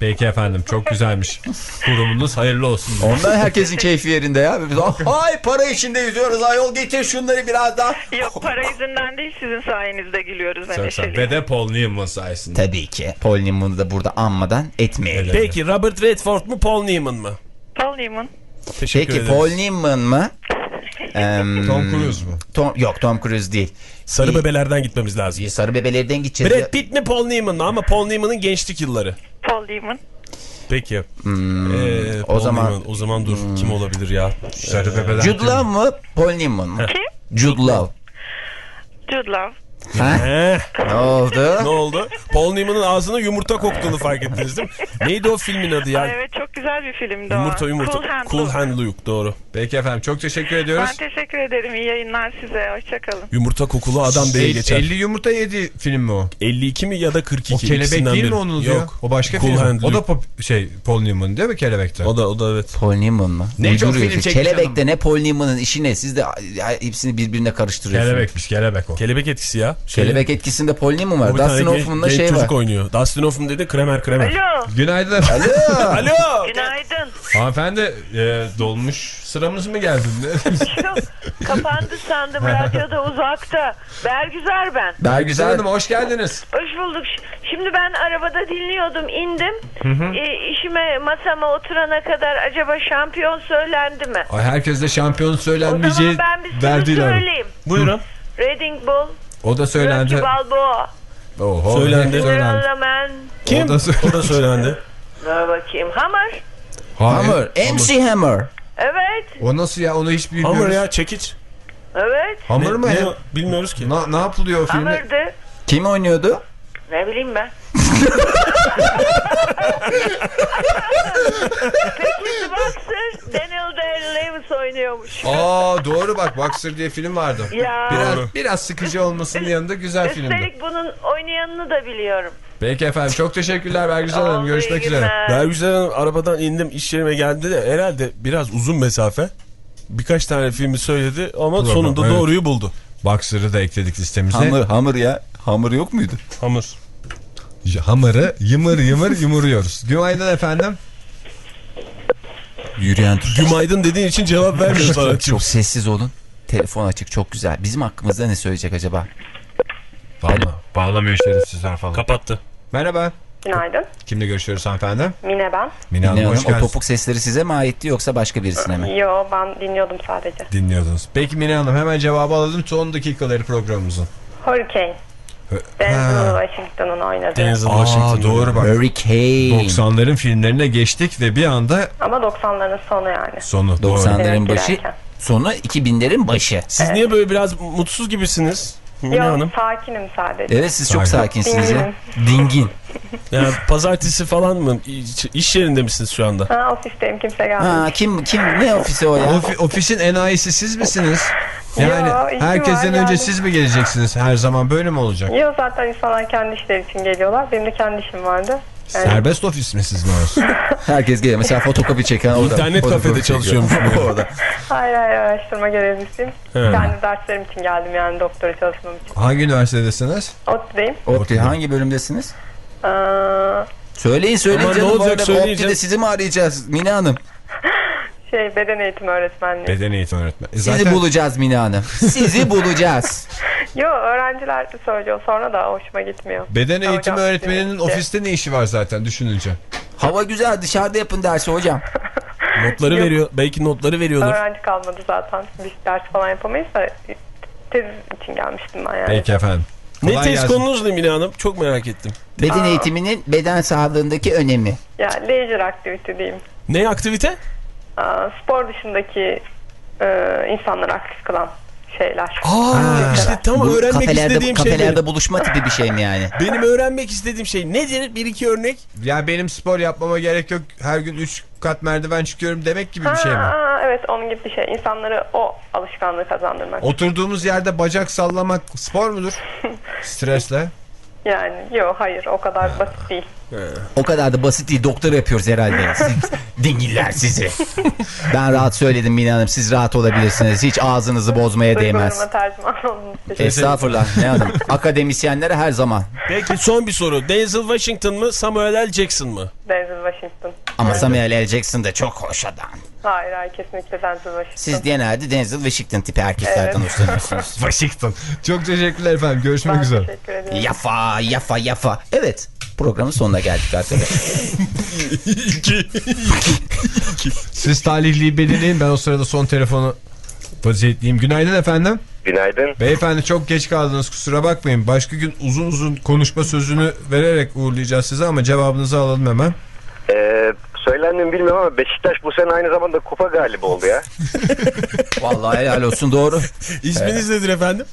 Peki efendim çok güzelmiş. Kurumunuz hayırlı olsun. Ondan herkesin keyfi yerinde ya. Biz, ay para içinde yüzüyoruz ayol getir şunları biraz daha. Yok para yüzünden değil sizin sayenizde gülüyoruz. Neşeliyim. Ve de Paul Newman sayesinde. Tabii ki. Paul Newman'ı da burada anmadan etmeyelim. Peki Robert Redford mu Paul Newman mı? Paul Newman. Teşekkür Peki ederiz. Paul Newman mı? Tom Cruise mu? Tom, yok Tom Cruise değil. Sarı bebelerden gitmemiz lazım. Sarı bebelerden gideceğiz. Brad Pitt mi Paul Newman mı? Ama Paul Newman'ın gençlik yılları. Paul Newman. Peki. Ee, o zaman- Newman. o zaman dur kim olabilir ya? Sarı bebeler. Jude Law mı? Paul Newman mı? Kim? Jude Law. Jude Law. Ha? He? Ne oldu? ne oldu? Paul Newman'ın ağzına yumurta koktuğunu fark ettiniz değil mi? Neydi o filmin adı ya? Ay, evet çok güzel bir filmdi o. Yumurta yumurta. Cool Hand Cool Luke. Hand Luke doğru. Peki efendim çok teşekkür ediyoruz. Ben teşekkür ederim. İyi yayınlar size. Hoşçakalın. Yumurta kokulu adam diye El- geçer. 50 yumurta yedi film mi o? 52 mi ya da 42? O kelebek değil mi onun ya? Yok. O başka Cool film. Hand O da pop, şey Paul Newman değil mi kelebekte? O da o da evet. Paul Newman mı? Ne çok Uyduruyor film ki. çekmiş Kelebekte ne Paul Newman'ın işi ne? Siz de ya, hepsini birbirine karıştırıyorsunuz. Kelebekmiş kelebek o. Kelebek etkisi ya. Şey, Kelebek etkisinde Newman var. o Dustin Hoffman'la şey çocuk var. oynuyor. Dustin Hoffman dedi kremer kremer. Alo. Günaydın efendim. Alo. Günaydın. Hanımefendi e, dolmuş sıramız mı geldi? Kapandı sandım radyoda uzakta. Bergüzar ben. Bergüzar Hanım hoş geldiniz. Hoş bulduk. Şimdi ben arabada dinliyordum indim. Hı hı. E, işime masama oturana kadar acaba şampiyon söylendi mi? Ay herkes de şampiyon O söylenmeyeceği zaman ben bir sürü söyleyeyim. Buyurun. Reading Bull, O da söylendi. Rocky Balboa, Oho, Söylendi. söylendi. Kim? O da, O da söylendi. ne bakayım, Hammer. Hammer. MC Hammer. Evet, O nasıl ya onu hiç bilmiyoruz. Hammer ya çekiç. evet. Hammer mı? Ne- ya? ne- bilmiyoruz ki. Na, ne yapılıyor o filmde? Hammer'dı. Kim oynuyordu? Ne bileyim ben. Peki Boxer, Day-Lewis oynuyormuş. Aa doğru bak Boxer diye film vardı. Ya. Biraz, biraz sıkıcı olmasının yanında güzel filmdi. Üstelik bunun oynayanını da biliyorum. Peki efendim çok teşekkürler Bergüzar Hanım. Görüşmek üzere. Bergüzar Hanım arabadan indim iş yerime geldi de herhalde biraz uzun mesafe. Birkaç tane filmi söyledi ama Program, sonunda evet. doğruyu buldu. Boxer'ı da ekledik listemize. Hammer, Hammer ya. Hammer yok muydu? Hamur. Hammer'ı yımır yımır yumuruyoruz. Günaydın efendim. Yürüyen tuşlar. Gümaydın dediğin için cevap vermiyor sanatçım. Çok sessiz olun. Telefon açık çok güzel. Bizim hakkımızda ne söyleyecek acaba? Bağla, bağlamıyor şerefsizler falan. Kapattı. Merhaba. Günaydın. Kimle görüşüyoruz hanımefendi? Mine ben. Mine Hanım Mine Hanım o topuk sesleri size mi aitti yoksa başka birisine mi? Yo ben dinliyordum sadece. Dinliyordunuz. Peki Mine Hanım hemen cevabı alalım son dakikaları programımızın. Hurricane. Denzel Washington'un oynadığı. Denzel Aa Washington. doğru bak. Hurricane. 90'ların filmlerine geçtik ve bir anda Ama 90'ların sonu yani. sonu. Doğru. 90'ların başı sonra 2000'lerin başı. Siz niye böyle biraz mutsuz gibisiniz? Mine Yok Hanım. sakinim sadece. Evet siz çok Sakin. sakinsiniz ya. Dingin. Yani pazartesi falan mı? İş, iş yerinde misiniz şu anda? Ha ofisteyim kimse gelmedi. Ha kim kim ne ofisi o ya? Ofi- ofisin enayisi siz misiniz? Yani Yo, herkesten var, önce yani. siz mi geleceksiniz? Her zaman böyle mi olacak? Yok zaten insanlar kendi işleri için geliyorlar. Benim de kendi işim vardı. Yani Serbest ofis mi sizin orası? Herkes geliyor. Mesela fotokopi çeken orada. İnternet kafede çalışıyormuş orada. hayır hayır araştırma görevlisiyim. He. Kendi derslerim için geldim yani doktora çalışmam için. Hangi üniversitedesiniz? ODTÜ'deyim. Okey hangi bölümdesiniz? Aa, Söyleyin söyleyin Aman ne canım. olacak, bu arada söyleyeceğim. Sizi mi arayacağız Mine Hanım? Şey beden eğitimi öğretmenliği. Beden eğitimi öğretmeni. E Sizi Zaten bulacağız Mine Hanım. Sizi bulacağız. Yo öğrenciler söylüyor sonra da hoşuma gitmiyor. beden Hocam, eğitimi öğretmeninin işte. ofiste ne işi var zaten düşününce. Hava güzel dışarıda yapın dersi hocam. Notları Yok. veriyor. Belki notları veriyordur. Öğrenci kalmadı zaten. Biz ders falan yapamayız da tez için gelmiştim ben yani. Peki efendim. Ne Kolay tez gelsin. konunuz ne Mine Hanım? Çok merak ettim. Beden eğitiminin beden sağlığındaki önemi. Ya leisure activity diyeyim. Ne aktivite? Aa, spor dışındaki e, insanları aktif kılan şeyler. Aa, işte tam Bu öğrenmek kafelerde, istediğim şey. kafelerde benim. buluşma tipi bir şey mi yani? Benim öğrenmek istediğim şey nedir? Bir iki örnek. Ya benim spor yapmama gerek yok. Her gün 3 kat merdiven çıkıyorum demek gibi bir şey mi? Aa, evet onun gibi bir şey. İnsanları o alışkanlığı kazandırmak. Oturduğumuz yerde bacak sallamak spor mudur? Stresle. Yani yok hayır o kadar basit değil. O kadar da basit değil. Doktor yapıyoruz herhalde. Siz, dingiller sizi. ben rahat söyledim Mine Hanım. Siz rahat olabilirsiniz. Hiç ağzınızı bozmaya değmez. Estağfurullah. Ne hanım? Akademisyenlere her zaman. Peki son bir soru. Denzel Washington mı Samuel L. Jackson mı? Denzel Washington. Ama Samuel L. Jackson da çok hoş adam. Hayır hayır kesinlikle Denzel Washington. Siz genelde Denzel Washington tipi erkeklerden Evet. hoşlanıyorsunuz. Washington. Çok teşekkürler efendim. Görüşmek Ben üzere. teşekkür ediyorum. Yafa yafa yafa. Evet programın sonuna geldik arkadaşlar. Siz talihliyi belirleyin. Ben o sırada son telefonu vaziyetleyeyim. Günaydın efendim. Günaydın. Beyefendi çok geç kaldınız kusura bakmayın. Başka gün uzun uzun konuşma sözünü vererek uğurlayacağız size ama cevabınızı alalım hemen. Ee, söylendim bilmiyorum ama Beşiktaş bu sene aynı zamanda kupa galibi oldu ya. Vallahi helal olsun doğru. İsminiz nedir efendim?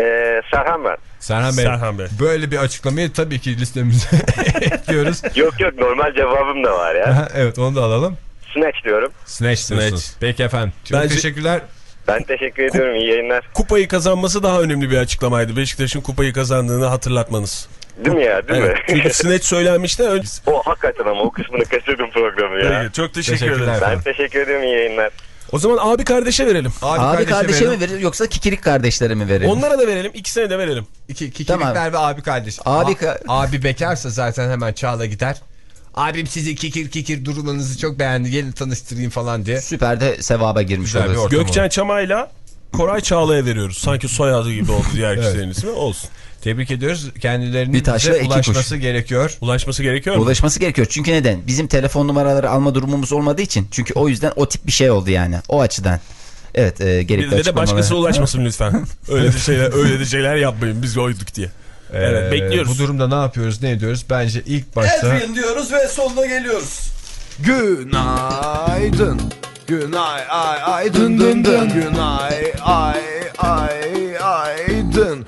Ee, Serhan ben. Serhan Bey, Serhan Bey. böyle bir açıklamayı tabii ki listemize ekliyoruz. Yok yok normal cevabım da var ya. Aha, evet onu da alalım. Snatch diyorum. Snatch Snatch. diyorsunuz. Peki efendim. Çok Bence- teşekkürler. Ben teşekkür ediyorum. İyi yayınlar. Kupayı kazanması daha önemli bir açıklamaydı. Beşiktaş'ın kupayı kazandığını hatırlatmanız. Değil mi ya? Değil Evet. mi? Çünkü Snatch söylenmişti. Önce... o hakikaten ama o kısmını kaçırdım programı ya. Peki, çok teşekkür Teşekkürler. ederim. Ben teşekkür ediyorum. İyi yayınlar. O zaman abi kardeşe verelim. Abi kardeşe verin. mi verir yoksa kikirik kardeşlere mi verir? Onlara da verelim. ikisine de verelim. İki, kikirikler Tamam. ve abi kardeş. Abi A- ka- abi bekarsa zaten hemen Çağla gider. Abim sizi kikir kikir durmanızı çok beğendi. Gelin tanıştırayım falan diye. Süper de sevaba girmiş oluruz. Gökçen Çamay'la Koray Çağla'ya veriyoruz. Sanki soyadı gibi oldu diğer Evet. kişilerin ismi. Olsun. Tebrik ediyoruz. Kendilerinin Bir taşla bize ulaşması kuş. gerekiyor. Ulaşması gerekiyor mu? Ulaşması gerekiyor. Çünkü neden? Bizim telefon numaraları alma durumumuz olmadığı için. Çünkü o yüzden o tip bir şey oldu yani. O açıdan. Evet e, gerekli Bir de, başkası ulaşmasın lütfen. öyle de şeyler öyle de şeyler yapmayın. Biz oyduk diye. Evet, Ee, bekliyoruz. Bu durumda ne yapıyoruz ne ediyoruz? Bence ilk başta... diyoruz ve sonuna geliyoruz. Günaydın. Günay ay ay dın dın dın. Günay ay ay ay dın.